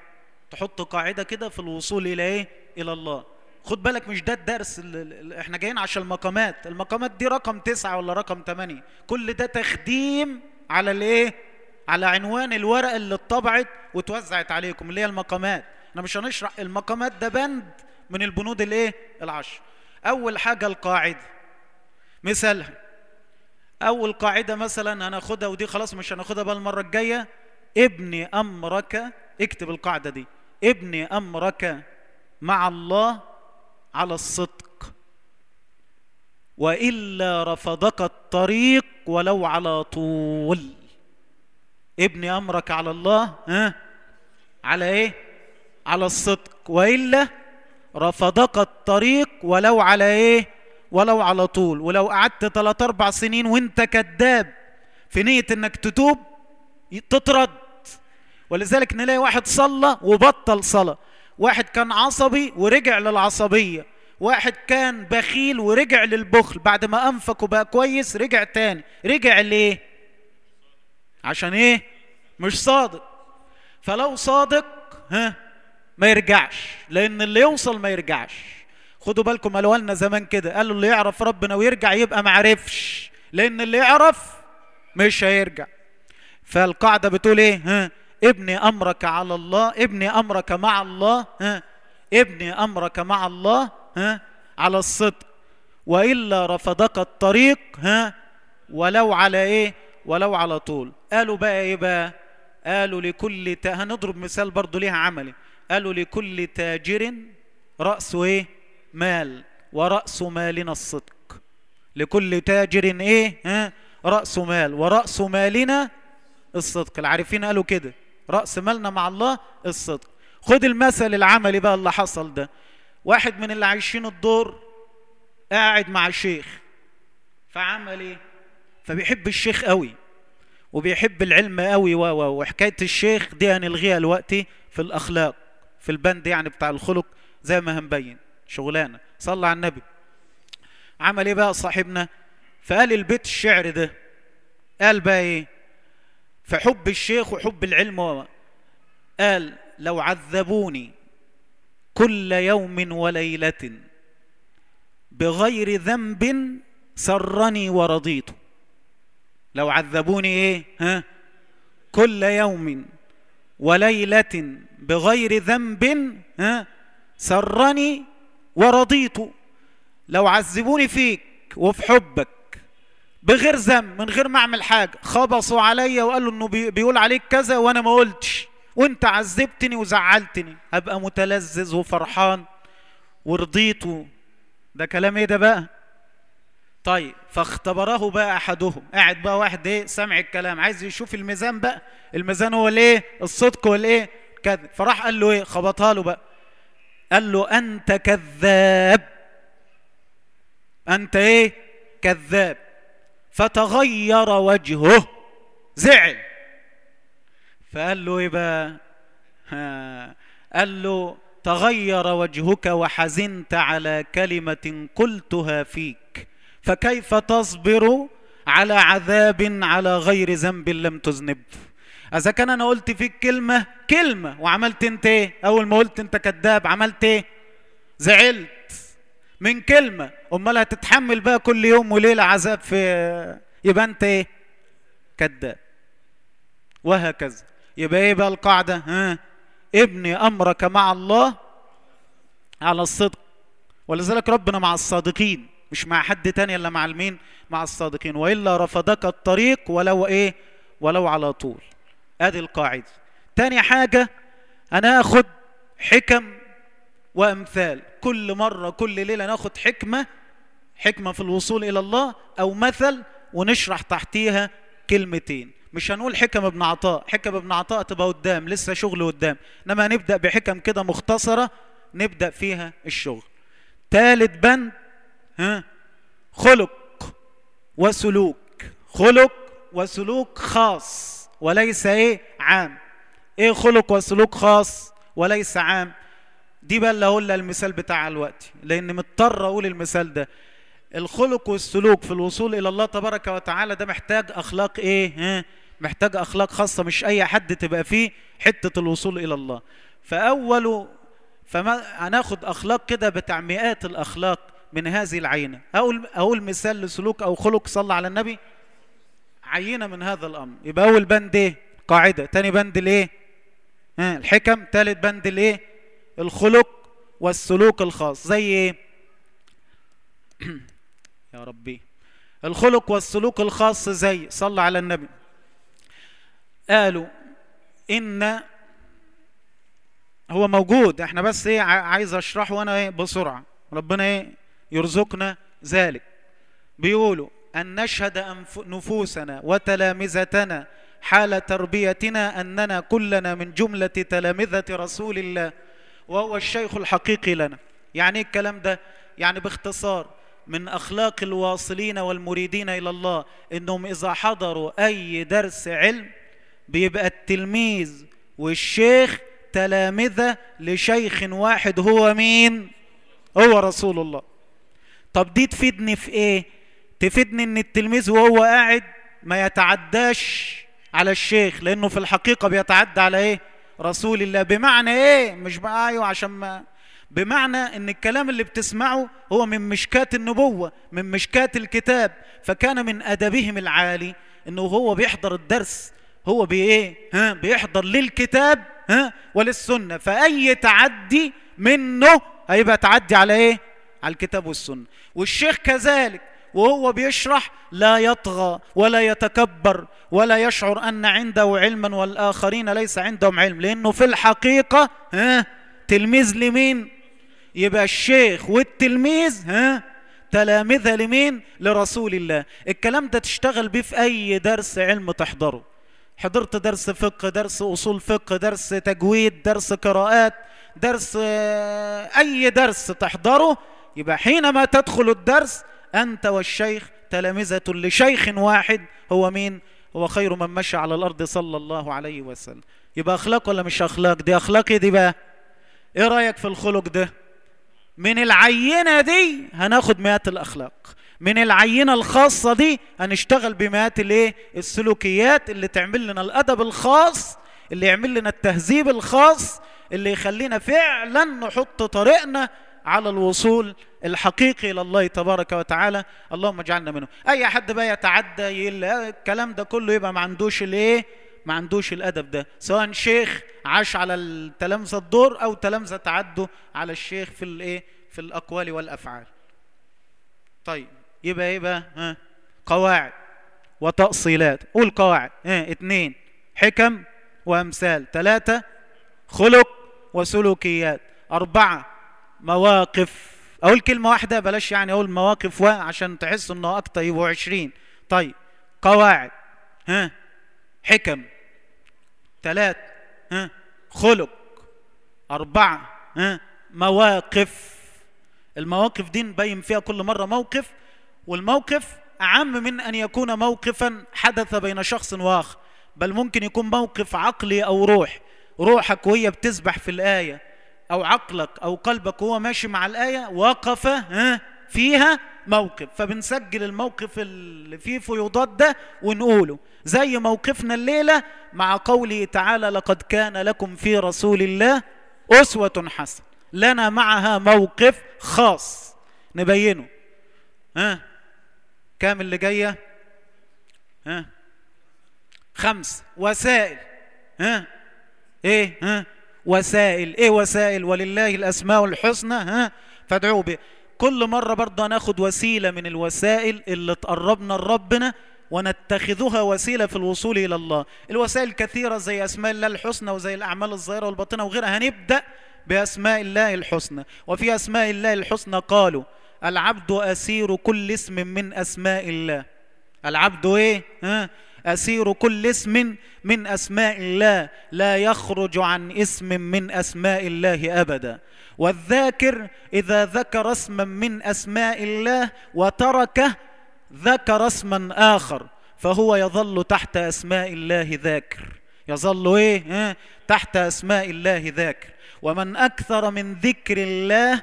تحط قاعدة كده في الوصول إلى إيه؟ إلى الله. خد بالك مش ده الدرس اللي إحنا جايين عشان المقامات. المقامات دي رقم تسعة ولا رقم تمانية. كل ده تخديم على الإيه؟ على عنوان الورقة اللي اتطبعت وتوزعت عليكم اللي هي المقامات. إحنا مش هنشرح المقامات ده بند من البنود الإيه؟ العشر. أول حاجة القاعدة. مثالها أول قاعدة مثلا هناخدها ودي خلاص مش هناخدها بقى المرة الجاية. ابني أمرك اكتب القاعدة دي. ابني أمرك مع الله على الصدق. وإلا رفضك الطريق ولو على طول. ابني أمرك على الله ها؟ على إيه؟ على الصدق. وإلا رفضك الطريق ولو على إيه؟ ولو على طول. ولو قعدت ثلاث أربع سنين وأنت كذاب في نية إنك تتوب تطرد. ولذلك نلاقي واحد صلى وبطل صلاة. واحد كان عصبي ورجع للعصبية. واحد كان بخيل ورجع للبخل. بعد ما أنفق وبقى كويس رجع تاني. رجع ليه؟ عشان إيه؟ مش صادق. فلو صادق ها ما يرجعش. لأن اللي يوصل ما يرجعش. خدوا بالكم قالوا لنا زمان كده. قالوا اللي يعرف ربنا ويرجع يبقى ما عرفش. لأن اللي يعرف مش هيرجع. فالقاعدة بتقول إيه؟ ها ابني أمرك على الله ابني أمرك مع الله ها ابني أمرك مع الله ها على الصدق. وإلا رفضك الطريق ها ولو على إيه؟ ولو على طول. قالوا بقى إيه بقى؟ قالوا لكل تا... هنضرب مثال برضو ليها عملي. قالوا لكل تاجر رأسه إيه؟ مال ورأس مالنا الصدق. لكل تاجر إيه؟ ها رأس مال ورأس مالنا الصدق. العارفين قالوا كده. رأس مالنا مع الله الصدق. خد المثل العملي بقى اللي حصل ده. واحد من اللي عايشين الدور قاعد مع شيخ فعمل إيه؟ فبيحب الشيخ قوي وبيحب العلم قوي وحكاية الشيخ دي هنلغيها دلوقتي في الأخلاق في البند يعني بتاع الخلق زي ما هنبين شغلانة. صلى على النبي. عمل إيه بقى صاحبنا؟ فقال البيت الشعر ده قال بقى إيه؟ فحب الشيخ وحب العلم قال لو عذبوني كل يوم وليلة بغير ذنب سرني ورضيت. لو عذبوني إيه؟ ها؟ كل يوم وليلة بغير ذنب ها؟ سرني ورضيت. لو عذبوني فيك وفي حبك بغير ذنب من غير ما أعمل حاجة. خبصوا عليا وقالوا إنه بيقول عليك كذا وأنا ما قلتش. وأنت عذبتني وزعلتني. هبقى متلذذ وفرحان ورضيت ده كلام إيه ده بقى؟ طيب فاختبره بقى أحدهم. قاعد بقى واحد إيه سامع الكلام عايز يشوف الميزان بقى. الميزان هو الإيه؟ الصدق والايه كذب. فراح قال له إيه؟ خبطها له بقى. قال له أنت كذاب. أنت إيه؟ كذاب. فتغير وجهه. زعل. فقال له إيه بقى؟ قال له تغير وجهك وحزنت على كلمة قلتها فيك فكيف تصبر على عذاب على غير ذنب لم تذنب؟ إذا كان أنا قلت فيك كلمة كلمة وعملت أنت إيه؟ أول ما قلت أنت كذاب عملت إيه؟ زعلت. من كلمة. أمال هتتحمل بقى كل يوم وليلة عذاب في يبقى أنت إيه؟ كذاب. وهكذا. يبقى إيه بقى القاعدة؟ ها؟ ابني أمرك مع الله على الصدق. ولذلك ربنا مع الصادقين مش مع حد تاني إلا مع المين؟ مع الصادقين. وإلا رفضك الطريق ولو إيه؟ ولو على طول. ادي القاعدة. تاني حاجة أنا اخد حكم وامثال. كل مرة كل ليلة ناخد حكمة حكمة في الوصول إلى الله أو مثل ونشرح تحتيها كلمتين. مش هنقول حكم ابن عطاء حكم ابن عطاء تبقى قدام لسه شغل قدام. إنما هنبدا بحكم كده مختصرة نبدأ فيها الشغل. ثالث بند ها خلق وسلوك. خلق وسلوك خاص وليس إيه؟ عام. إيه خلق وسلوك خاص وليس عام؟ دي بقى اللي هقول المثال بتاع الوقت لأن مضطر أقول المثال ده. الخلق والسلوك في الوصول إلى الله تبارك وتعالى ده محتاج أخلاق إيه؟ ها؟ محتاج أخلاق خاصة مش أي حد تبقى فيه حتة الوصول إلى الله. فأول فما هناخد أخلاق كده بتاع مئات الأخلاق من هذه العينه أقول أقول مثال لسلوك أو خلق صلى على النبي. عينة من هذا الأمر. يبقى أول بند إيه؟ قاعدة. تاني بند الايه ها؟ الحكم. ثالث بند الايه الخلق والسلوك الخاص. زي إيه؟ يا ربي. الخلق والسلوك الخاص زي صلى على النبي. قالوا إن هو موجود. إحنا بس إيه عايز أشرحه وأنا إيه بسرعة. ربنا إيه يرزقنا ذلك. بيقولوا أن نشهد نفوسنا وتلامذتنا حال تربيتنا أننا كلنا من جملة تلامذة رسول الله. وهو الشيخ الحقيقي لنا. يعني إيه الكلام ده؟ يعني باختصار من أخلاق الواصلين والمريدين إلى الله إنهم إذا حضروا أي درس علم بيبقى التلميذ والشيخ تلامذة لشيخ واحد هو مين؟ هو رسول الله. طب دي تفيدني في إيه؟ تفيدني إن التلميذ وهو قاعد ما يتعداش على الشيخ لأنه في الحقيقة بيتعدى على إيه؟ رسول الله. بمعنى إيه؟ مش بقى أيوه عشان ما بمعنى إن الكلام اللي بتسمعه هو من مشكات النبوة من مشكات الكتاب. فكان من أدبهم العالي إنه هو بيحضر الدرس. هو بايه ها؟ بيحضر للكتاب ها؟ وللسنة. فأي تعدي منه هيبقى تعدي على إيه؟ على الكتاب والسنة. والشيخ كذلك وهو بيشرح لا يطغى ولا يتكبر ولا يشعر أن عنده علما والآخرين ليس عندهم علم لأنه في الحقيقة ها تلميذ لمين؟ يبقى الشيخ والتلميذ ها تلامذة لمين؟ لرسول الله. الكلام ده تشتغل بيه في أي درس علم تحضره. حضرت درس فقه درس أصول فقه درس تجويد درس قراءات درس أي درس تحضره يبقى حينما تدخل الدرس أنت والشيخ تلامذة لشيخ واحد هو مين؟ هو خير من مشى على الأرض صلى الله عليه وسلم. يبقى أخلاق ولا مش أخلاق؟ دي أخلاق دي بقى؟ إيه رأيك في الخلق ده؟ من العينة دي هناخد مئات الأخلاق. من العينة الخاصة دي هنشتغل بمئات الإيه؟ السلوكيات اللي تعمل لنا الأدب الخاص اللي يعمل لنا التهذيب الخاص اللي يخلينا فعلا نحط طريقنا على الوصول الحقيقي إلى الله تبارك وتعالى. اللهم اجعلنا منه. أي حد بقى يتعدى. الكلام ده كله يبقى ما عندوش الإيه؟ ما عندوش الأدب ده. سواء شيخ عاش على التلامذة الدور أو تلامذة تعدوا على الشيخ في الإيه؟ في الأقوال والأفعال. طيب يبقى إيه بقى؟ ها؟ قواعد وتأصيلات. قول قواعد. ها اتنين حكم وأمثال. ثلاثة خلق وسلوكيات. أربعة مواقف. أقول كلمة واحدة بلاش يعني أقول مواقف و عشان تحسوا إنه أكتر. يبقوا عشرين. طيب. قواعد. ها؟ حكم. ثلاث ها؟ خلق. أربعة. ها؟ مواقف. المواقف دي نبين فيها كل مرة موقف والموقف أعم من أن يكون موقفا حدث بين شخص وآخر. بل ممكن يكون موقف عقلي أو روح. روحك وهي بتسبح في الآية. أو عقلك أو قلبك وهو ماشي مع الآية وقف ها فيها موقف. فبنسجل الموقف اللي فيه فيوضات ده ونقوله. زي موقفنا الليلة مع قوله تعالى لقد كان لكم في رسول الله أسوة حسنة. لنا معها موقف خاص. نبينه. ها كام اللي جاية؟ ها خمس. وسائل. ها إيه؟ ها وسائل. إيه وسائل؟ ولله الأسماء الحسنى ها؟ فادعوه به كل مرة برضه هناخد وسيلة من الوسائل اللي تقربنا لربنا ونتخذها وسيلة في الوصول إلى الله. الوسائل كثيرة زي أسماء الله الحسنى وزي الأعمال الظاهرة والباطنة وغيرها. هنبدأ بأسماء الله الحسنى. وفي أسماء الله الحسنى قالوا العبد أسير كل اسم من أسماء الله. العبد إيه؟ ها؟ أسير كل اسم من أسماء الله لا يخرج عن اسم من أسماء الله أبدا. والذاكر إذا ذكر اسما من أسماء الله وتركه ذكر اسما آخر فهو يظل تحت أسماء الله ذاكر. يظل إيه؟ تحت أسماء الله ذاكر. ومن أكثر من ذكر الله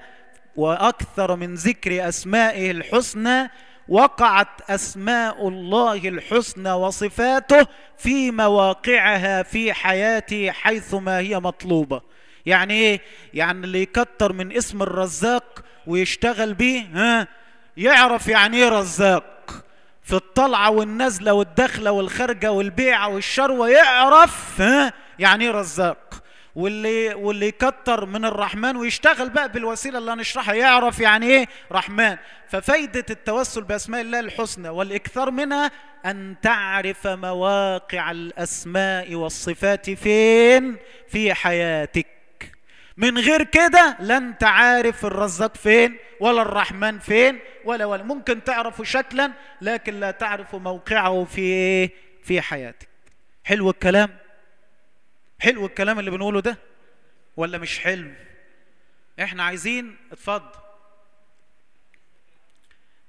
وأكثر من ذكر أسمائه الحسنى وقعت أسماء الله الحسنى وصفاته في مواقعها في حياته حيثما هي مطلوبة. يعني إيه؟ يعني اللي يكتر من اسم الرزاق ويشتغل بيه ها؟ يعرف يعني إيه رزاق؟ في الطلعة والنزلة والدخلة والخرجة والبيعة والشروة يعرف ها؟ يعني إيه رزاق؟ واللي واللي يكتر من الرحمن ويشتغل بقى بالوسيلة اللي هنشرحها يعرف يعني إيه رحمن. ففايدة التوسل بأسماء الله الحسنى والإكثار منها أن تعرف مواقع الأسماء والصفات فين؟ في حياتك. من غير كده لا انت عارف الرزاق فين ولا الرحمن فين ولا ولا. ممكن تعرفه شكلا لكن لا تعرف موقعه في إيه؟ في حياتك. حلو الكلام؟ حلو الكلام اللي بنقوله ده ولا مش حلو؟ إحنا عايزين اتفضل.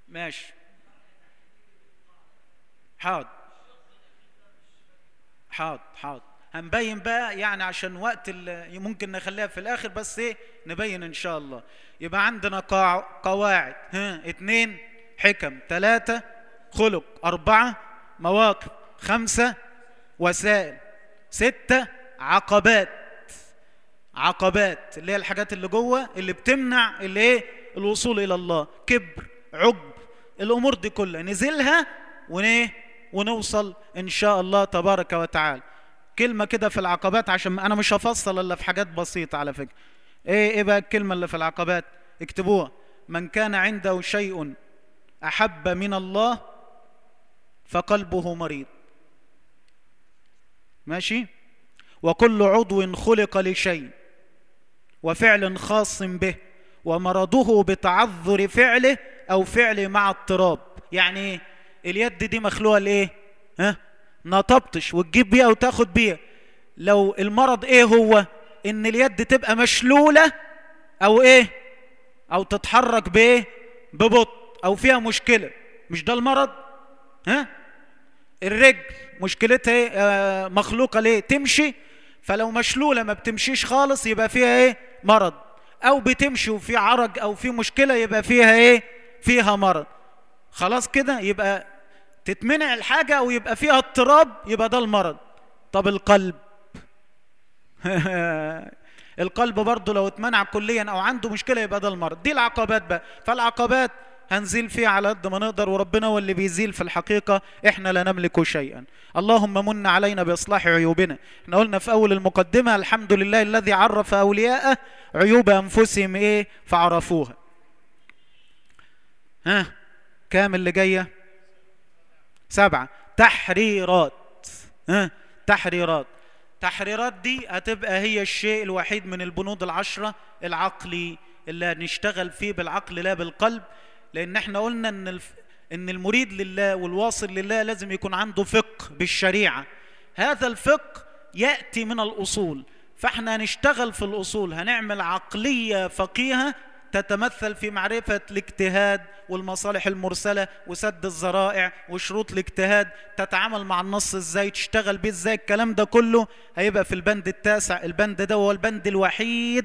ماشي. حاضر. حاضر حاضر. هنبين بقى يعني عشان وقت ممكن نخليها في الآخر بس إيه؟ نبين إن شاء الله. يبقى عندنا قواعد. ها اتنين حكم. ثلاثة خلق. أربعة مواقف. خمسة وسائل. ستة عقبات عقبات اللي هي الحاجات اللي جوه اللي بتمنع اللي إيه الوصول إلى الله. كبر عجب الأمور دي كلها. نزلها ونيه؟ ونوصل إن شاء الله تبارك وتعالى. كلمة كده في العقبات عشان أنا مش هفصل إلا في حاجات بسيطة على فكرة. إيه إيه بقى الكلمة اللي في العقبات؟ اكتبوها. من كان عنده شيء أحب من الله فقلبه مريض. ماشي؟ وكل عضو خلق لشيء وفعل خاص به ومرضه بتعذر فعله أو فعله مع اضطراب. يعني اليد دي مخلوقة لإيه؟ ها؟ نطبطش وتجيب بيها وتاخد بيها. لو المرض إيه هو؟ إن اليد تبقى مشلولة أو إيه؟ أو تتحرك بإيه؟ ببطء أو فيها مشكلة. مش ده المرض؟ ها؟ الرجل مشكلتها إيه؟ آه مخلوقة ليه؟ تمشي فلو مشلولة ما بتمشيش خالص يبقى فيها إيه؟ مرض. أو بتمشي وفي عرج أو في مشكلة يبقى فيها إيه؟ فيها مرض. خلاص كده يبقى تتمنع الحاجة أو يبقى فيها اضطراب يبقى ده المرض. طب القلب؟ القلب برضه لو اتمنع كليا أو عنده مشكلة يبقى ده المرض. دي العقبات بقى. فالعقبات هنزيل فيها على قد ما نقدر وربنا هو اللي بيزيل في الحقيقة. إحنا لا نملك شيئا. اللهم من علينا بإصلاح عيوبنا. إحنا قلنا في أول المقدمة الحمد لله الذي عرف أولياءه عيوب أنفسهم إيه؟ فعرفوها. ها؟ كام اللي جاية؟ سبعة. تحريرات. ها؟ تحريرات. تحريرات دي هتبقى هي الشيء الوحيد من البنود العشرة العقلي اللي هنشتغل فيه بالعقل لا بالقلب. لأن إحنا قلنا ان الف... ان المريد لله والواصل لله لازم يكون عنده فقه بالشريعة. هذا الفقه يأتي من الأصول. فاحنا هنشتغل في الأصول هنعمل عقلية فقيهة تتمثل في معرفة الاجتهاد والمصالح المرسلة وسد الذرائع وشروط الاجتهاد تتعامل مع النص إزاي تشتغل بيه إزاي الكلام ده كله هيبقى في البند التاسع. البند ده هو البند الوحيد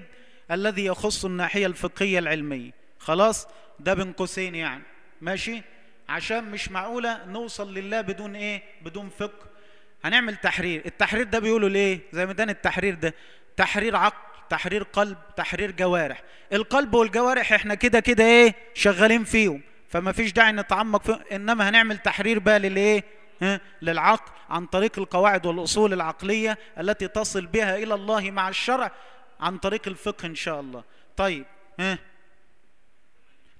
الذي يخص الناحية الفقهية العلمية. خلاص؟ ده بين قوسين يعني. ماشي؟ عشان مش معقولة نوصل لله بدون إيه؟ بدون فقه. هنعمل تحرير. التحرير ده بيقولوا ليه؟ زي ميدان التحرير ده. تحرير عقل تحرير قلب تحرير جوارح. القلب والجوارح إحنا كده كده إيه؟ شغالين فيهم. فما فيش داعي نتعمق فيهم إنما هنعمل تحرير بقى للإيه؟ للعقل عن طريق القواعد والأصول العقلية التي تصل بها إلى الله مع الشرع عن طريق الفقه إن شاء الله. طيب ها؟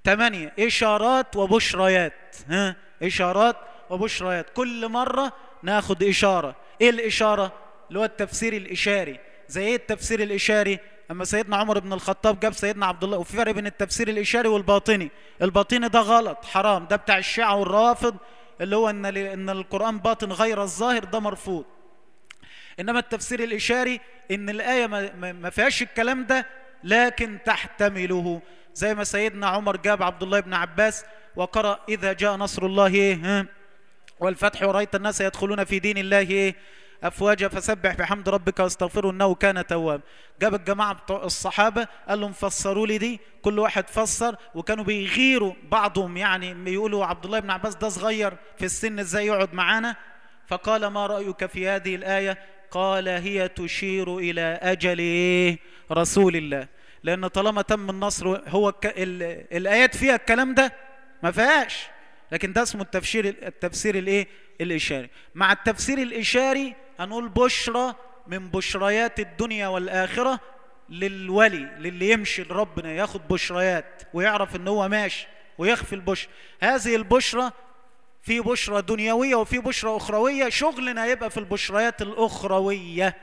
ثمانية إشارات وبشريات. ها؟ إشارات وبشريات. كل مرة ناخد إشارة. إيه الإشارة؟ اللي هو التفسير الإشاري. زي إيه التفسير الإشاري؟ أما سيدنا عمر بن الخطاب جاب سيدنا عبد الله وفي فرق بين التفسير الإشاري والباطني. الباطني ده غلط حرام. ده بتاع الشيعة والرافض اللي هو إن إن القرآن باطن غير الظاهر ده مرفوض. إنما التفسير الإشاري إن الآية ما, فيهاش الكلام ده لكن تحتمله. زي ما سيدنا عمر جاب عبد الله بن عباس وقرأ إذا جاء نصر الله إيه؟ والفتح ورأيت الناس يدخلون في دين الله إيه أفواجا فسبح بحمد ربك واستغفره إنه كان تواب جاب الجماعة الصحابة قال لهم فسروا لي دي كل واحد فسر وكانوا بيغيروا بعضهم يعني بيقولوا عبد الله بن عباس ده صغير في السن إزاي يقعد معانا فقال ما رأيك في هذه الآية قال هي تشير إلى أجل إيه؟ رسول الله لأن طالما تم النصر هو الك... ال... الآيات فيها الكلام ده ما فيهاش. لكن ده اسمه التفسير التفسير الإيه؟ الإشاري. مع التفسير الإشاري هنقول بشرى من بشريات الدنيا والآخرة للولي للي يمشي لربنا ياخد بشريات ويعرف إن هو ماشي ويخفي البشرى هذه البشرى في بشرى دنيوية وفي بشرى أخروية. شغلنا يبقى في البشريات الأخروية.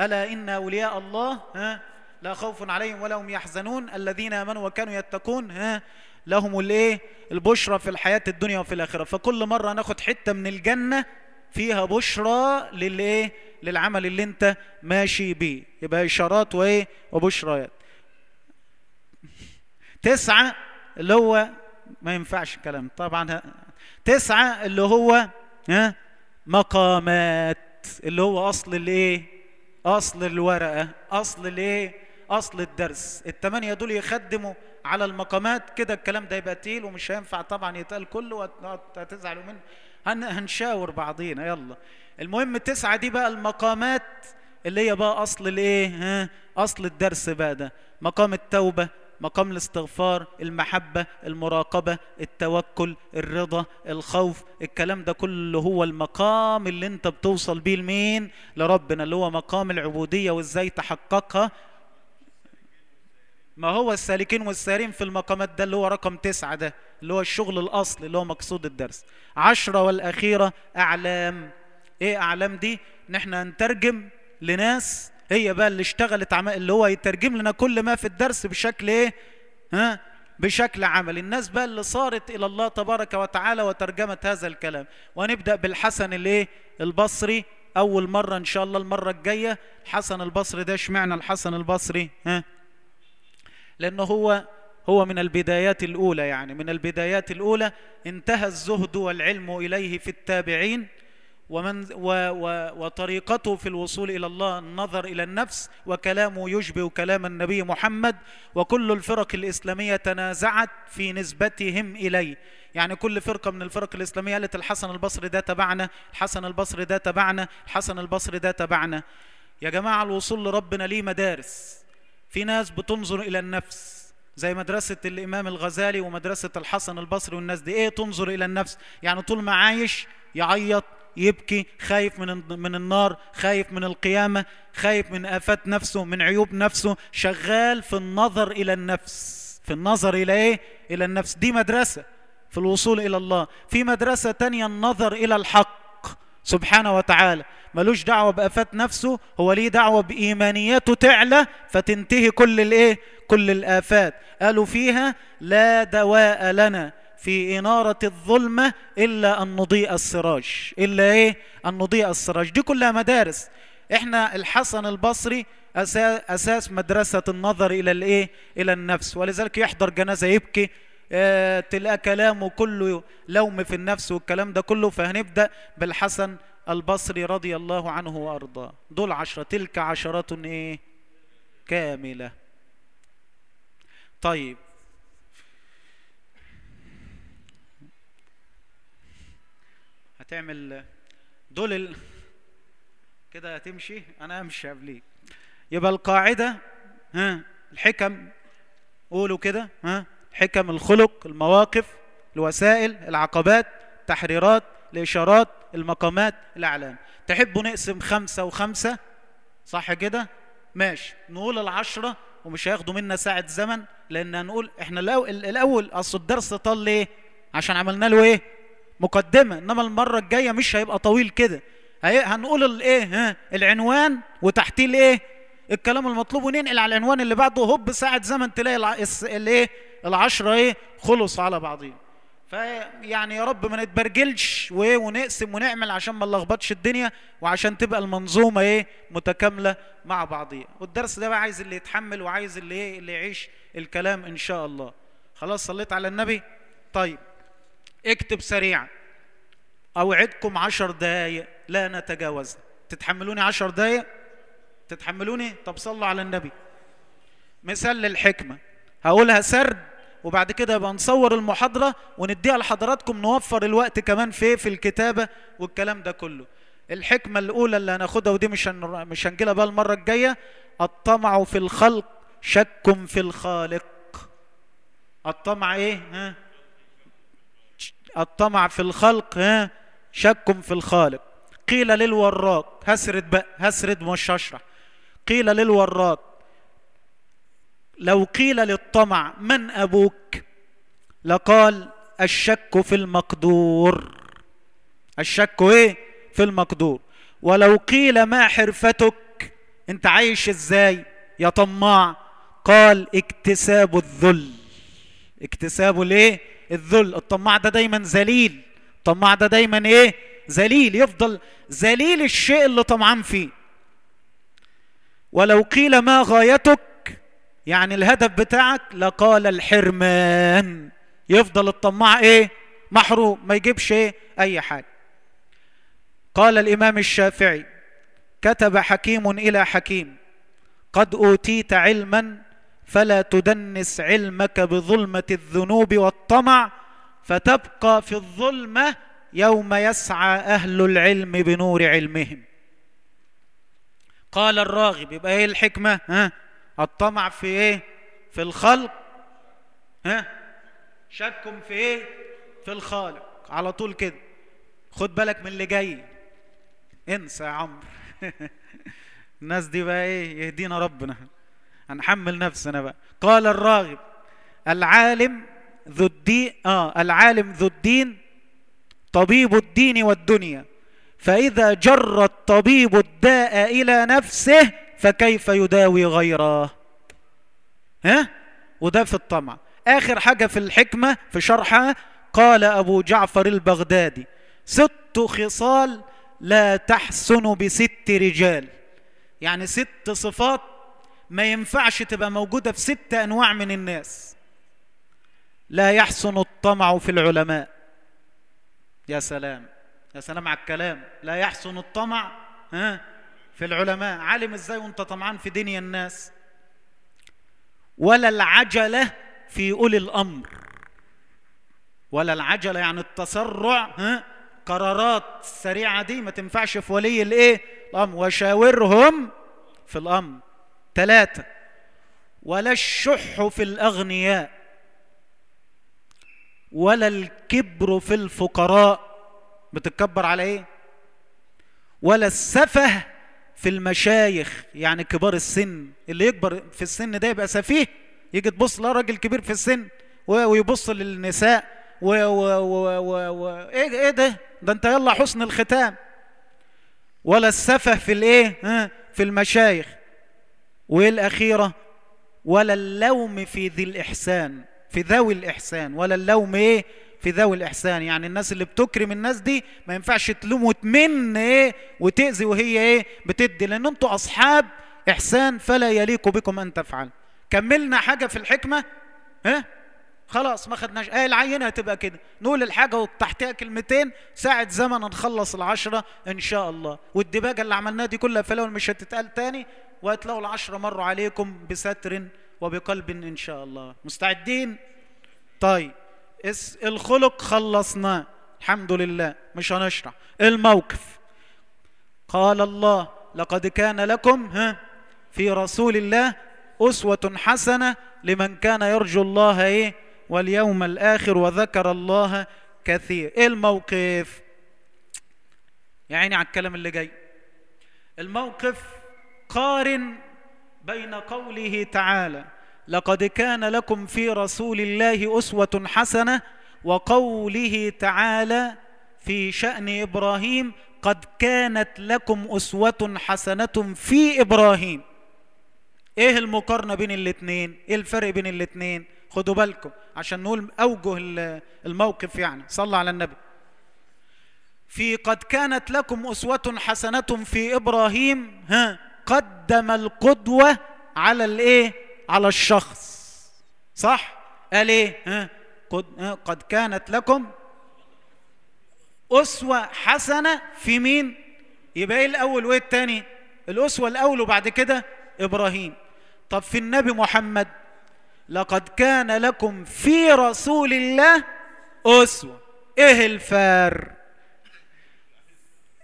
ألا إن أولياء الله ها؟ لا خوف عليهم ولا هم يحزنون. الذين آمنوا وكانوا يتقون ها لهم الايه؟ البشرى في الحياة الدنيا وفي الآخرة. فكل مرة ناخد حتة من الجنة فيها بشرى للإيه؟ للعمل اللي انت ماشي بيه. يبقى إشارات وإيه؟ وبشريات تسعة اللي هو ما ينفعش الكلام. طبعا تسعة اللي هو ها مقامات. اللي هو أصل الإيه؟ أصل الورقة. أصل الإيه؟ أصل الدرس. الثمانيه دول يخدموا على المقامات. كده الكلام ده يبقى تقيل ومش هينفع طبعا يتقال كله وهتزعلوا منه هن هنشاور بعضينا. يلا. المهم التسعه دي بقى المقامات اللي هي بقى أصل الإيه؟ ها؟ أصل الدرس بقى ده. مقام التوبة مقام الاستغفار المحبة المراقبة التوكل الرضا الخوف. الكلام ده كله هو المقام اللي أنت بتوصل بيه لمين؟ لربنا اللي هو مقام العبودية وإزاي تحققها ما هو السالكين والسارين في المقامات ده اللي هو رقم تسعة ده اللي هو الشغل الأصل اللي هو مقصود الدرس عشرة والأخيرة أعلام إيه أعلام دي؟ إن إحنا نترجم لناس هي بقى اللي اشتغلت عم... اللي هو يترجم لنا كل ما في الدرس بشكل إيه؟ ها؟ بشكل عمل الناس بقى اللي صارت إلى الله تبارك وتعالى وترجمت هذا الكلام ونبدأ بالحسن الإيه؟ البصري أول مرة إن شاء الله المرة الجاية الحسن البصري ده إشمعنى الحسن البصري؟ ها؟ لأنه هو هو من البدايات الأولى يعني. من البدايات الأولى انتهى الزهد والعلم إليه في التابعين ومن و و وطريقته في الوصول إلى الله النظر إلى النفس وكلامه يشبه كلام النبي محمد وكل الفرق الإسلامية تنازعت في نسبتهم إليه. يعني كل فرقة من الفرق الإسلامية قالت الحسن البصري ده تبعنا الحسن البصري ده تبعنا الحسن البصري ده تبعنا. يا جماعة الوصول لربنا ليه مدارس؟ في ناس بتنظر إلى النفس زي مدرسة الإمام الغزالي ومدرسة الحسن البصري والناس دي. إيه تنظر إلى النفس؟ يعني طول ما عايش يعيط يبكي خايف من من النار خايف من القيامة خايف من آفات نفسه من عيوب نفسه. شغال في النظر إلى النفس. في النظر إلى إيه؟ إلى النفس. دي مدرسة في الوصول إلى الله. في مدرسة تانية النظر إلى الحق. سبحانه وتعالى. ملوش دعوة بآفات نفسه هو ليه دعوة بإيمانياته تعلى فتنتهي كل الإيه؟ كل الآفات. قالوا فيها لا دواء لنا في إنارة الظلمة إلا أن نضيء السراج. إلا إيه؟ أن نضيء السراج. دي كلها مدارس. إحنا الحسن البصري أساس مدرسة النظر إلى الإيه؟ إلى النفس. ولذلك يحضر جنازة يبكي. آه تلقى كلامه كله لوم في النفس والكلام ده كله فهنبدأ بالحسن البصري رضي الله عنه وأرضاه. دول عشرة تلك عشرات إيه؟ كاملة. طيب. هتعمل دول ال... كده هتمشي أنا امشي قبليك. يبقى القاعدة ها الحكم قولوا كده ها حكم الخلق المواقف الوسائل العقبات تحريرات الإشارات المقامات الأعلام. تحبوا نقسم خمسة وخمسة؟ صح كده؟ ماشي. نقول العشرة ومش هياخدوا منا ساعة زمن لأن هنقول إحنا الأول الأول أصل الدرس طال ليه؟ عشان عملنا له إيه؟ مقدمة. إنما المرة الجاية مش هيبقى طويل كده. هنقول الايه ها؟ العنوان وتحتيه الايه الكلام المطلوب وننقل على العنوان اللي بعده. هوب ساعة زمن تلاقي الإيه؟ العشرة إيه؟ خلص على بعضهم فيعني يا رب ما نتبرجلش ونقسم ونعمل عشان ما نلخبطش الدنيا وعشان تبقى المنظومة إيه متكاملة مع بعضيها. والدرس ده بقى عايز اللي يتحمل وعايز اللي إيه اللي يعيش الكلام إن شاء الله. خلاص صليت على النبي؟ طيب اكتب سريعا. أوعدكم عشر دقايق لا نتجاوز تتحملوني عشر دقايق؟ تتحملوني؟ طب صلوا على النبي. مثال للحكمة. هقولها سرد. وبعد كده يبقى نصور المحاضرة ونديها لحضراتكم نوفر الوقت كمان في في الكتابة والكلام ده كله. الحكمة الأولى اللي هناخدها ودي مش. مش هنجيلها بقى المرة الجاية الطمع في الخلق شك في الخالق. الطمع إيه؟ ها؟ الطمع في الخلق ها؟ شك في الخالق. قيل للوراق هسرد بقى هسرد مش هشرح قيل للوراق لو قيل للطمع من أبوك؟ لقال الشك في المقدور. الشك إيه؟ في المقدور. ولو قيل ما حرفتك؟ أنت عايش إزاي يا طماع؟ قال اكتساب الذل. اكتساب الايه الذل. الطماع ده دايما ذليل. الطماع ده دايما إيه؟ ذليل. يفضل ذليل الشيء اللي طمعان فيه. ولو قيل ما غايتك؟ يعني الهدف بتاعك لقال الحرمان. يفضل الطماع إيه؟ محروم ما يجيبش إيه؟ أي حاجة. قال الإمام الشافعي كتب حكيم إلى حكيم قد أوتيت علما فلا تدنس علمك بظلمة الذنوب والطمع فتبقى في الظلمة يوم يسعى أهل العلم بنور علمهم. قال الراغب يبقى إيه الحكمة؟ ها؟ الطمع في إيه؟ في الخلق. ها؟ شك في إيه؟ في الخالق. على طول كده. خد بالك من اللي جاي. انسى يا عمرو. الناس دي بقى إيه؟ يهدينا ربنا. هنحمل نفسنا بقى. قال الراغب العالم ذو الدين آه العالم ذو الدين طبيب الدين والدنيا. فإذا جر الطبيب الداء إلى نفسه فكيف يداوي غيره؟ ها؟ وده في الطمع. آخر حاجة في الحكمة في شرحها قال أبو جعفر البغدادي ست خصال لا تحسن بست رجال. يعني ست صفات ما ينفعش تبقى موجودة في ست أنواع من الناس. لا يحسن الطمع في العلماء. يا سلام. يا سلام على الكلام. لا يحسن الطمع ها؟ في العلماء. عالم إزاي وأنت طمعان في دنيا الناس؟ ولا العجلة في أولي الأمر. ولا العجلة يعني التسرع ها؟ قرارات سريعة دي ما تنفعش في ولي الإيه؟ الأمر. وشاورهم في الأمر. ثلاثة ولا الشح في الأغنياء. ولا الكبر في الفقراء. بتتكبر على إيه؟ ولا السفه في المشايخ يعني كبار السن اللي يكبر في السن ده يبقى سفيه. يجي تبص لا راجل كبير في السن ويبص للنساء و و و و و إيه إيه ده؟ ده أنت يلا حسن الختام. ولا السفه في الإيه؟ في المشايخ. وايه الاخيره ولا اللوم في ذي الإحسان في ذوي الإحسان. ولا اللوم إيه؟ في ذوي الإحسان. يعني الناس اللي بتكرم الناس دي ما ينفعش تلوم وتمن إيه وتأذي وهي إيه بتدي لأن أنتوا أصحاب إحسان فلا يليق بكم أن تفعل. كملنا حاجة في الحكمة ها خلاص ما خدناش. إيه العينة هتبقى كده. نقول الحاجة وتحتها كلمتين ساعة زمن نخلص العشرة إن شاء الله. والدباجة اللي عملناها دي كلها الأول مش هتتقال تاني وهتلاقوا العشرة مروا عليكم بستر وبقلب إن شاء الله. مستعدين؟ طيب. الخلق خلصناه الحمد لله. مش هنشرح. الموقف. قال الله لقد كان لكم ها في رسول الله أسوة حسنة لمن كان يرجو الله إيه واليوم الآخر وذكر الله كثير. إيه الموقف. يا عيني على الكلام اللي جاي. الموقف قارن بين قوله تعالى لقد كان لكم في رسول الله أسوة حسنة وقوله تعالى في شأن إبراهيم قد كانت لكم أسوة حسنة في إبراهيم. إيه المقارنة بين الاتنين؟ إيه الفرق بين الاتنين؟ خدوا بالكم عشان نقول أوجه الموقف يعني. صلى على النبي. في قد كانت لكم أسوة حسنة في إبراهيم ها قدم القدوة على الإيه؟ على الشخص. صح؟ قال إيه؟ ها؟ قد, كانت لكم أسوة حسنة في مين؟ يبقى إيه الأول وإيه التاني؟ الأسوة الأول وبعد كده إبراهيم. طب في النبي محمد لقد كان لكم في رسول الله أسوة. إيه الفرق؟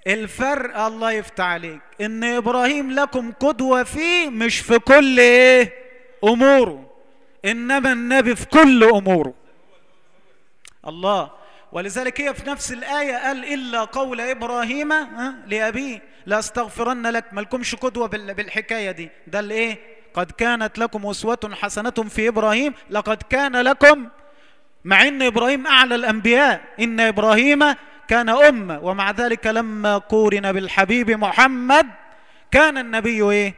الفرق الله يفتح عليك. إن إبراهيم لكم قدوة فيه مش في كل إيه؟ أموره إنما النبي في كل أموره الله. ولذلك هي في نفس الآية قال إلا قول إبراهيم لأبيه لا أستغفرن لك مالكمش قدوة بالحكاية دي. ده الإيه قد كانت لكم أسوة حسنة في إبراهيم لقد كان لكم مع إن إبراهيم أعلى الأنبياء. إن إبراهيم كان أمة ومع ذلك لما قورن بالحبيب محمد كان النبي إيه؟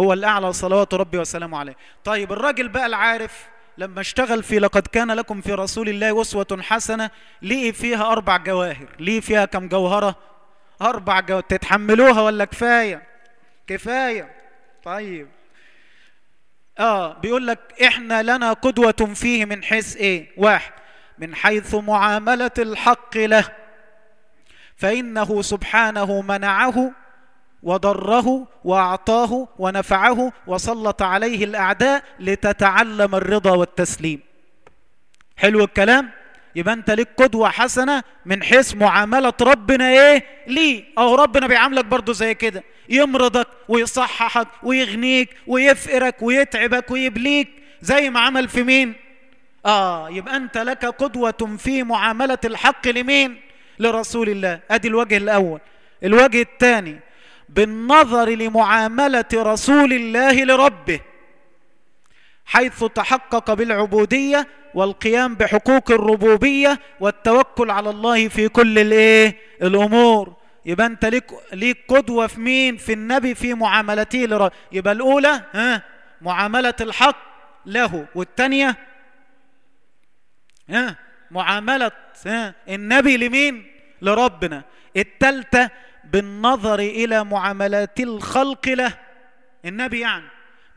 هو الأعلى صلوات ربي وسلامه عليه. طيب الراجل بقى العارف لما اشتغل في لقد كان لكم في رسول الله أسوة حسنة ليه فيها أربع جواهر ليه فيها كم جوهرة؟ أربع جواهر تتحملوها ولا كفاية؟ كفاية. طيب. آه بيقول لك إحنا لنا قدوة فيه من حيث إيه؟ واحد من حيث معاملة الحق له فإنه سبحانه منعه وضره وأعطاه ونفعه وسلط عليه الأعداء لتتعلم الرضا والتسليم. حلو الكلام؟ يبقى أنت ليك قدوة حسنة من حيث معاملة ربنا إيه؟ ليه؟ أو ربنا بيعاملك برضه زي كده. يمرضك ويصححك ويغنيك ويفقرك ويتعبك ويبليك زي ما عمل في مين؟ آه يبقى أنت لك قدوة في معاملة الحق لمين؟ لرسول الله. أدي الوجه الأول. الوجه الثاني. بالنظر لمعاملة رسول الله لربه حيث تحقق بالعبودية والقيام بحقوق الربوبية والتوكل على الله في كل الإيه؟ الأمور. يبقى أنت ليك ليك قدوة في مين؟ في النبي في معاملته لربه يبقى الأولى ها؟ معاملة الحق له والثانيه ها؟ معاملة ها؟ النبي لمين؟ لربنا. الثالثه بالنظر إلى معاملات الخلق له. النبي يعني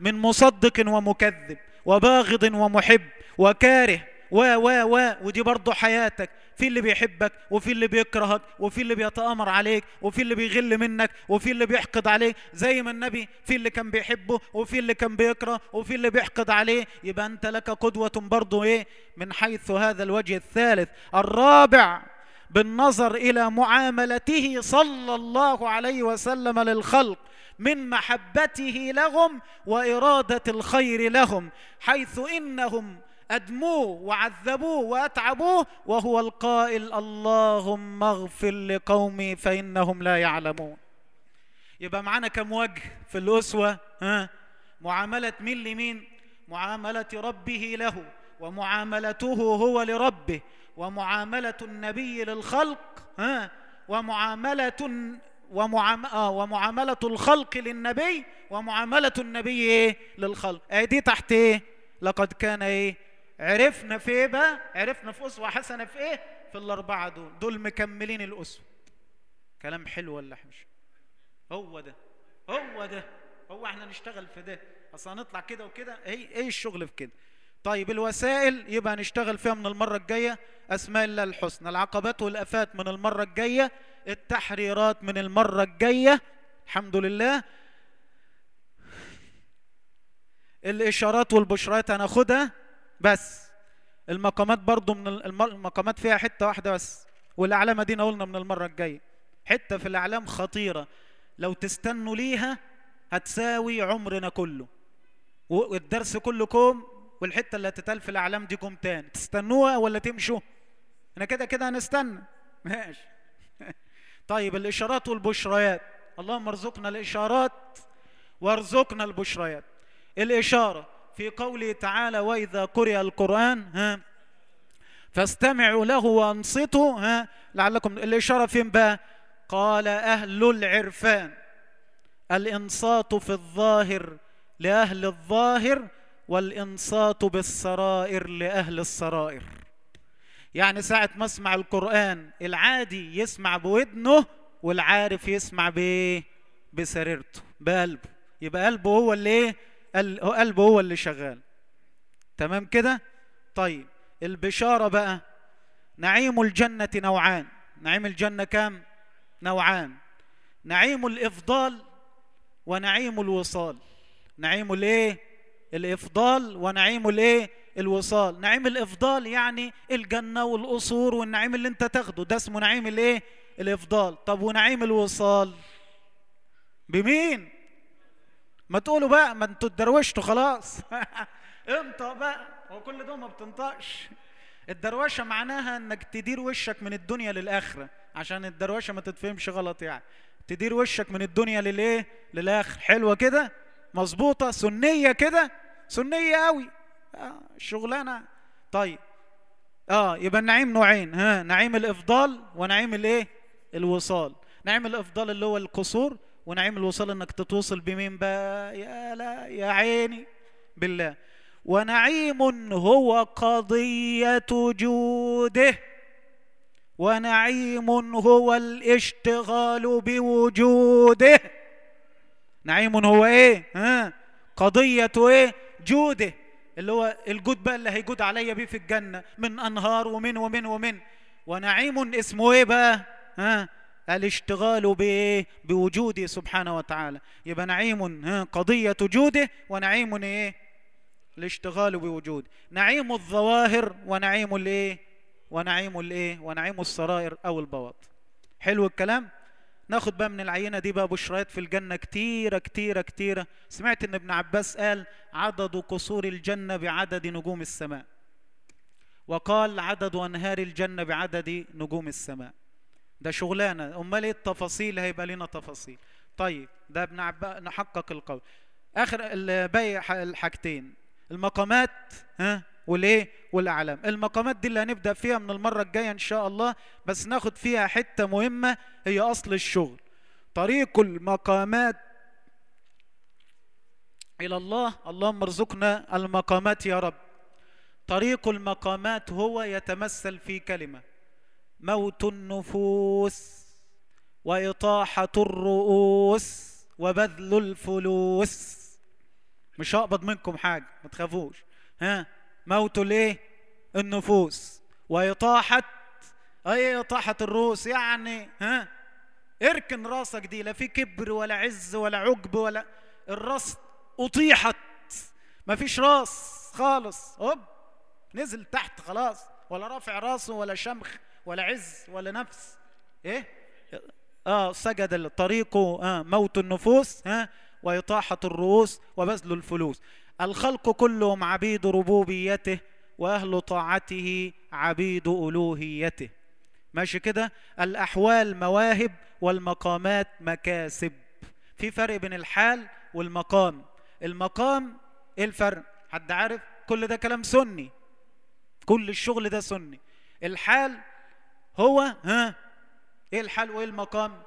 من مصدق ومكذب وباغض ومحب وكاره. و و و ودي برضه حياتك. في اللي بيحبك وفي اللي بيكرهك وفي اللي بيتآمر عليك وفي اللي بيغل منك وفي اللي بيحقد عليك. زي ما النبي في اللي كان بيحبه وفي اللي كان بيكره وفي اللي بيحقد عليه. يبقى أنت لك قدوة برضه إيه؟ من حيث هذا الوجه الثالث. الرابع بالنظر إلى معاملته صلى الله عليه وسلم للخلق من محبته لهم وإرادة الخير لهم حيث إنهم أدموه وعذبوه وأتعبوه وهو القائل اللهم اغفر لقومي فإنهم لا يعلمون. يبقى معانا كم وجه في الأسوة ها؟ معاملة مين لمين؟ معاملة ربه له ومعاملته هو لربه. ومعاملة النبي للخلق ها ومعاملة ومعام... آه ومعاملة الخلق للنبي ومعاملة النبي إيه؟ للخلق. أي دي تحت إيه؟ لقد كان إيه؟ عرفنا في إيه بقى؟ عرفنا في أسوة حسنة في إيه؟ في الأربعة دول. دول مكملين الأسوة. كلام حلو ولا مش هو ده. هو ده. هو إحنا نشتغل في ده. أصل هنطلع كده وكده. إيه؟ إيه الشغل في كده؟ طيب الوسائل يبقى نشتغل فيها من المرة الجاية. أسماء الله الحسنى العقبات والآفات من المرة الجاية التحريرات من المرة الجاية. الحمد لله. الإشارات والبشرات هناخدها بس. المقامات برضو من المقامات فيها حتة واحدة بس. والأعلام دي قلنا من المرة الجاية. حتة في الأعلام خطيرة. لو تستنوا ليها هتساوي عمرنا كله. والدرس كله كوم والحتة اللي هتتقال في الأعلام دي كوم تاني. تستنوها ولا تمشوا؟ أنا كده كده هنستنى. ماشي. طيب الإشارات والبشريات. اللهم ارزقنا الإشارات وارزقنا البشريات. الإشارة في قوله تعالى وإذا قرئ القرآن ها فاستمعوا له وأنصتوا ها لعلكم الإشارة فين بقى؟ قال أهل العرفان. الإنصات في الظاهر لأهل الظاهر والإنصات بالسرائر لأهل السرائر. يعني ساعة ما أسمع القرآن العادي يسمع بودنه والعارف يسمع بايه بسريرته بقلبه. يبقى قلبه هو اللي إيه قلبه هو اللي شغال. تمام كده؟ طيب البشارة بقى نعيم الجنة نوعان. نعيم الجنة كام؟ نوعان. نعيم الإفضال ونعيم الوصال. نعيم الإيه؟ الإفضال ونعيم الإيه؟ الوصال. نعيم الإفضال يعني الجنة والقصور والنعيم اللي أنت تاخده. ده اسمه نعيم الإيه؟ الإفضال. طب ونعيم الوصال؟ بمين؟ ما تقولوا بقى ما أنتوا اتدروشتوا خلاص. انت بقى؟ هو كل ده ما بتنطقش. الدروشة معناها إنك تدير وشك من الدنيا للآخرة عشان الدروشة ما تتفهمش غلط يعني. تدير وشك من الدنيا للإيه؟ للاخر حلوة كده؟ مظبوطة سنية كده؟ سنية قوي آه شغلانة. طيب. آه يبقى النعيم نوعين ها نعيم الإفضال ونعيم الإيه؟ الوصال. نعيم الإفضال اللي هو القصور ونعيم الوصال إنك تتوصل بمين بقى؟ يا لا يا عيني. بالله. ونعيم هو قضية جوده ونعيم هو الاشتغال بوجوده. نعيم هو إيه؟ ها؟ قضية إيه؟ جوده. اللي هو الجود بقى اللي هيجود عليا بيه في الجنة. من أنهار ومن ومن ومن. ونعيم اسمه إيه بقى؟ ها؟ الاشتغال بايه بوجوده سبحانه وتعالى. يبقى نعيم ها؟ قضية جوده ونعيم إيه؟ الاشتغال بوجوده نعيم الظواهر ونعيم الإيه؟ ونعيم الإيه؟ ونعيم السرائر أو البواطن حلو الكلام؟ ناخد بقى من العينة دي بقى بشريات في الجنة كتيرة كتيرة كتيرة. سمعت إن ابن عباس قال عدد قصور الجنة بعدد نجوم السماء. وقال عدد أنهار الجنة بعدد نجوم السماء. ده شغلانة. أمال إيه التفاصيل؟ هيبقى لنا تفاصيل. طيب ده ابن عباس نحقق القول. آخر باقي الحاجتين. المقامات ها؟ والإيه؟ والأعلام. المقامات دي اللي هنبدأ فيها من المرة الجاية إن شاء الله بس ناخد فيها حتة مهمة هي أصل الشغل. طريق المقامات إلى الله اللهم ارزقنا المقامات يا رب. طريق المقامات هو يتمثل في كلمة. موت النفوس وإطاحة الرؤوس وبذل الفلوس. مش هقبض منكم حاجة ما تخافوش. ها؟ موت الايه النفوس. واطاحه أي إطاحة الرؤوس يعني ها؟ اركن راسك دي لا في كبر ولا عز ولا عجب ولا الراس أطيحت. ما فيش راس خالص. هوب نزل تحت خلاص. ولا رافع راسه ولا شمخ ولا عز ولا نفس. إيه؟ آه سجد الطريق آه موت النفوس ها؟ وإطاحة الرؤوس وبذل الفلوس. الخلق كلهم عبيد ربوبيته وأهل طاعته عبيد ألوهيته. ماشي كده؟ الأحوال مواهب والمقامات مكاسب. في فرق بين الحال والمقام. المقام إيه الفرق؟ حد عارف؟ كل ده كلام سني. كل الشغل ده سني. الحال هو ها؟ إيه الحال وإيه المقام؟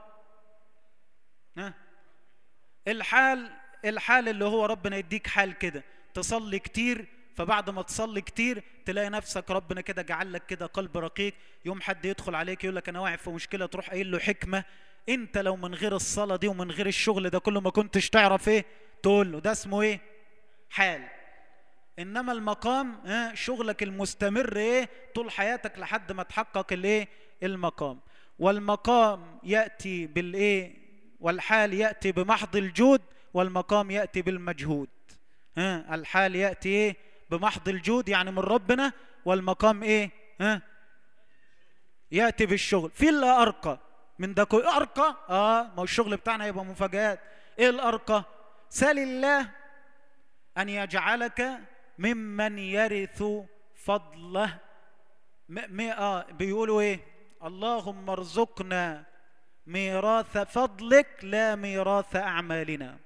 الحال الحال اللي هو ربنا يديك حال كده. تصلي كتير فبعد ما تصلي كتير تلاقي نفسك ربنا كده جعل لك كده قلب رقيق. يوم حد يدخل عليك يقول لك أنا واقع في مشكلة تروح قايل له حكمة. أنت لو من غير الصلاة دي ومن غير الشغل ده كله ما كنتش تعرف إيه؟ تقول له ده اسمه إيه؟ حال. إنما المقام ها شغلك المستمر إيه؟ طول حياتك لحد ما تحقق الإيه؟ المقام. والمقام يأتي بالإيه؟ والحال يأتي بمحض الجود. والمقام يأتي بالمجهود. ها الحال يأتي إيه؟ بمحض الجود يعني من ربنا والمقام إيه؟ ها يأتي بالشغل. في اللي أرقى. من ده كله أرقى؟ آه ما الشغل بتاعنا يبقى مفاجآت إيه الارقى سال الله أن يجعلك ممن يرث فضله. آه بيقولوا إيه؟ اللهم ارزقنا ميراث فضلك لا ميراث أعمالنا.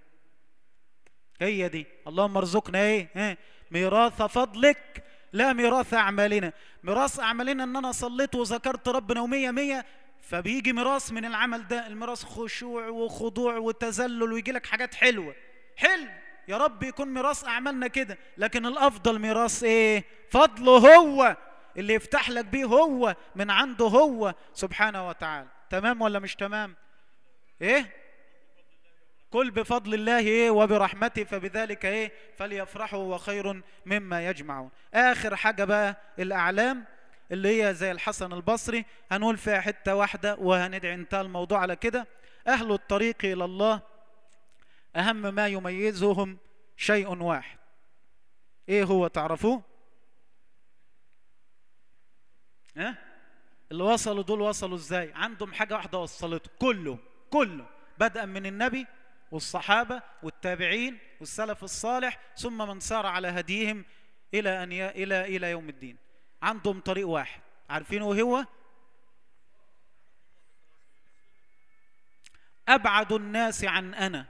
هي دي. اللهم ارزقنا إيه, إيه؟ ميراث فضلك. لا ميراث أعمالنا. ميراث أعمالنا إن أنا صليت وذكرت ربنا ومية مية فبيجي ميراث من العمل ده. الميراث خشوع وخضوع وتذلل ويجي لك حاجات حلوة. حلو. يا رب يكون ميراث أعمالنا كده. لكن الأفضل ميراث إيه؟ فضله هو. اللي يفتح لك بيه هو. من عنده هو. سبحانه وتعالى. تمام ولا مش تمام؟ إيه؟ قل بفضل الله إيه وبرحمته فبذلك إيه؟ فليفرحوا وخير مما يجمعون. آخر حاجة بقى الأعلام اللي هي زي الحسن البصري. هنقول فيها حتة واحدة وهندعي انتهى الموضوع على كده. أهل الطريق إلى الله أهم ما يميزهم شيء واحد. إيه هو تعرفوه؟ ها؟ اللي وصلوا دول وصلوا إزاي؟ عندهم حاجة واحدة وصلته. كله كله. بدءا من النبي والصحابة والتابعين والسلف الصالح ثم من سار على هديهم إلى أن ي... إلى إلى يوم الدين. عندهم طريق واحد. عارفين هو؟ أبعد الناس عن أنا.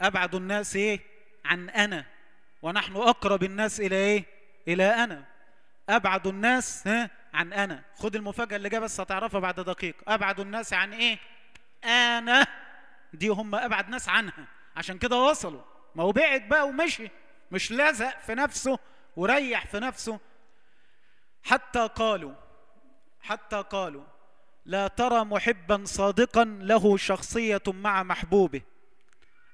أبعد الناس إيه؟ عن أنا. ونحن أقرب الناس إلى إيه؟ إلى أنا. أبعد الناس ها عن أنا. خد المفاجأة اللي جاية بس هتعرفها بعد دقيقة. أبعد الناس عن إيه؟ أنا. دي هم أبعد ناس عنها. عشان كده وصلوا. ما هو بعد بقى ومشي. مش لزق في نفسه وريح في نفسه. حتى قالوا حتى قالوا لا ترى محبا صادقا له شخصية مع محبوبه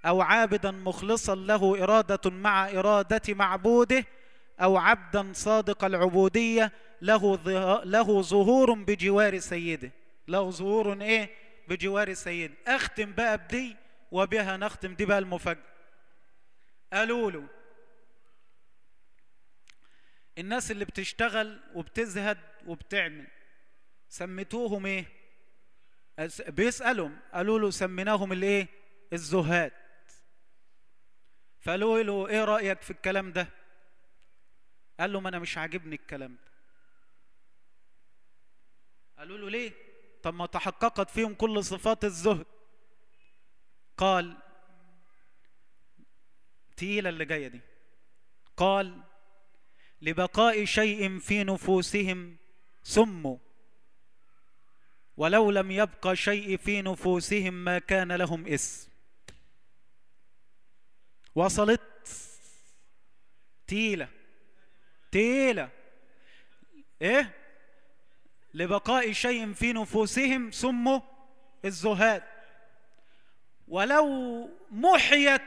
أو عابدا مخلصا له إرادة مع إرادة معبوده أو عبدا صادق العبودية له له ظهور بجوار سيده. له ظهور إيه؟ بجوار سيده أختم بقى بدي وبها نختم دي بقى المفاجأة. قالوا له الناس اللي بتشتغل وبتزهد وبتعمل سميتوهم إيه؟ بيسألهم قالوا له سميناهم الايه الزهاد. فقالوا له إيه رأيك في الكلام ده؟ قال له ما أنا مش عاجبني الكلام ده. قالوا له ليه؟ طب ما تحققت فيهم كل صفات الزهد. قال تقيلة اللي جاية دي. قال لبقاء شيء في نفوسهم سموا. ولو لم يبقى شيء في نفوسهم ما كان لهم اسم. وصلت؟ تقيلة. تقيلة. إيه؟ لبقاء شيء في نفوسهم سموا الزهاد. ولو محيت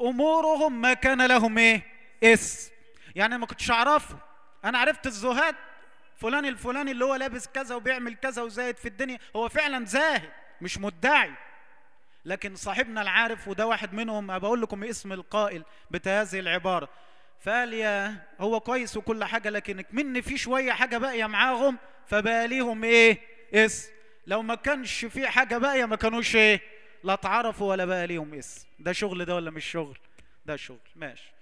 أمورهم ما كان لهم إيه؟ اسم يعني ما كنتش أعرفه. أنا عرفت الزهاد فلان الفلاني اللي هو لابس كذا وبيعمل كذا وزاهد في الدنيا هو فعلا زاهد مش مدعي. لكن صاحبنا العارف وده واحد منهم بقول لكم اسم القائل بهذه العبارة. فقال يا هو كويس وكل حاجة لكن من في شوية حاجة باقية معاهم فبقى ليهم إيه؟ اسم لو ما كانش في حاجة باقية ما كانوش إيه؟ لا اتعرفوا ولا بقى ليهم اسم ده شغل ده ولا مش شغل؟ ده شغل. ماشي.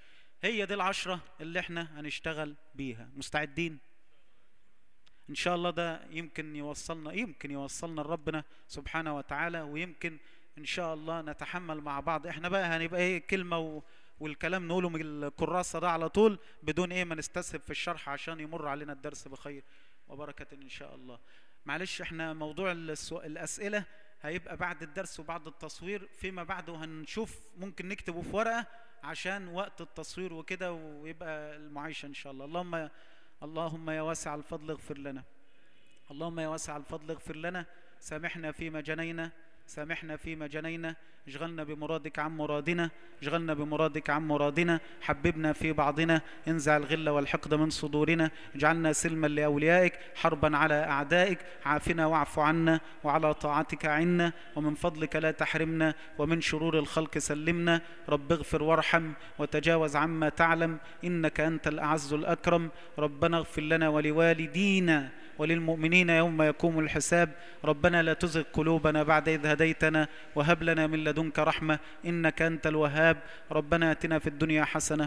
هي دي العشرة اللي إحنا هنشتغل بيها. مستعدين؟ إن شاء الله ده يمكن يوصلنا يمكن يوصلنا لربنا سبحانه وتعالى ويمكن إن شاء الله نتحمل مع بعض. إحنا بقى هنبقى إيه؟ كلمة و والكلام نقوله من الكراسة ده على طول بدون إيه ما نستسهب في الشرح عشان يمر علينا الدرس بخير وبركة إن شاء الله. معلش إحنا موضوع الأسئلة هيبقى بعد الدرس وبعد التصوير فيما بعده هنشوف ممكن نكتبه في ورقة عشان وقت التصوير وكده ويبقى المعايشة إن شاء الله. اللهم اللهم يا واسع الفضل اغفر لنا. اللهم يا واسع الفضل اغفر لنا. سامحنا فيما جنينا سامحنا فيما جنينا اشغلنا بمرادك عن مرادنا اشغلنا بمرادك عن مرادنا حببنا في بعضنا انزع الغل والحقد من صدورنا اجعلنا سلما لأوليائك حربا على أعدائك عافنا واعف عنا وعلى طاعتك عنا ومن فضلك لا تحرمنا ومن شرور الخلق سلمنا رب اغفر وارحم وتجاوز عما تعلم إنك أنت الأعز الأكرم ربنا اغفر لنا ولوالدينا وللمؤمنين يوم يقوم الحساب ربنا لا تزغ قلوبنا بعد إذ هديتنا وهب لنا من لدنك رحمة إنك أنت الوهاب ربنا آتنا في الدنيا حسنة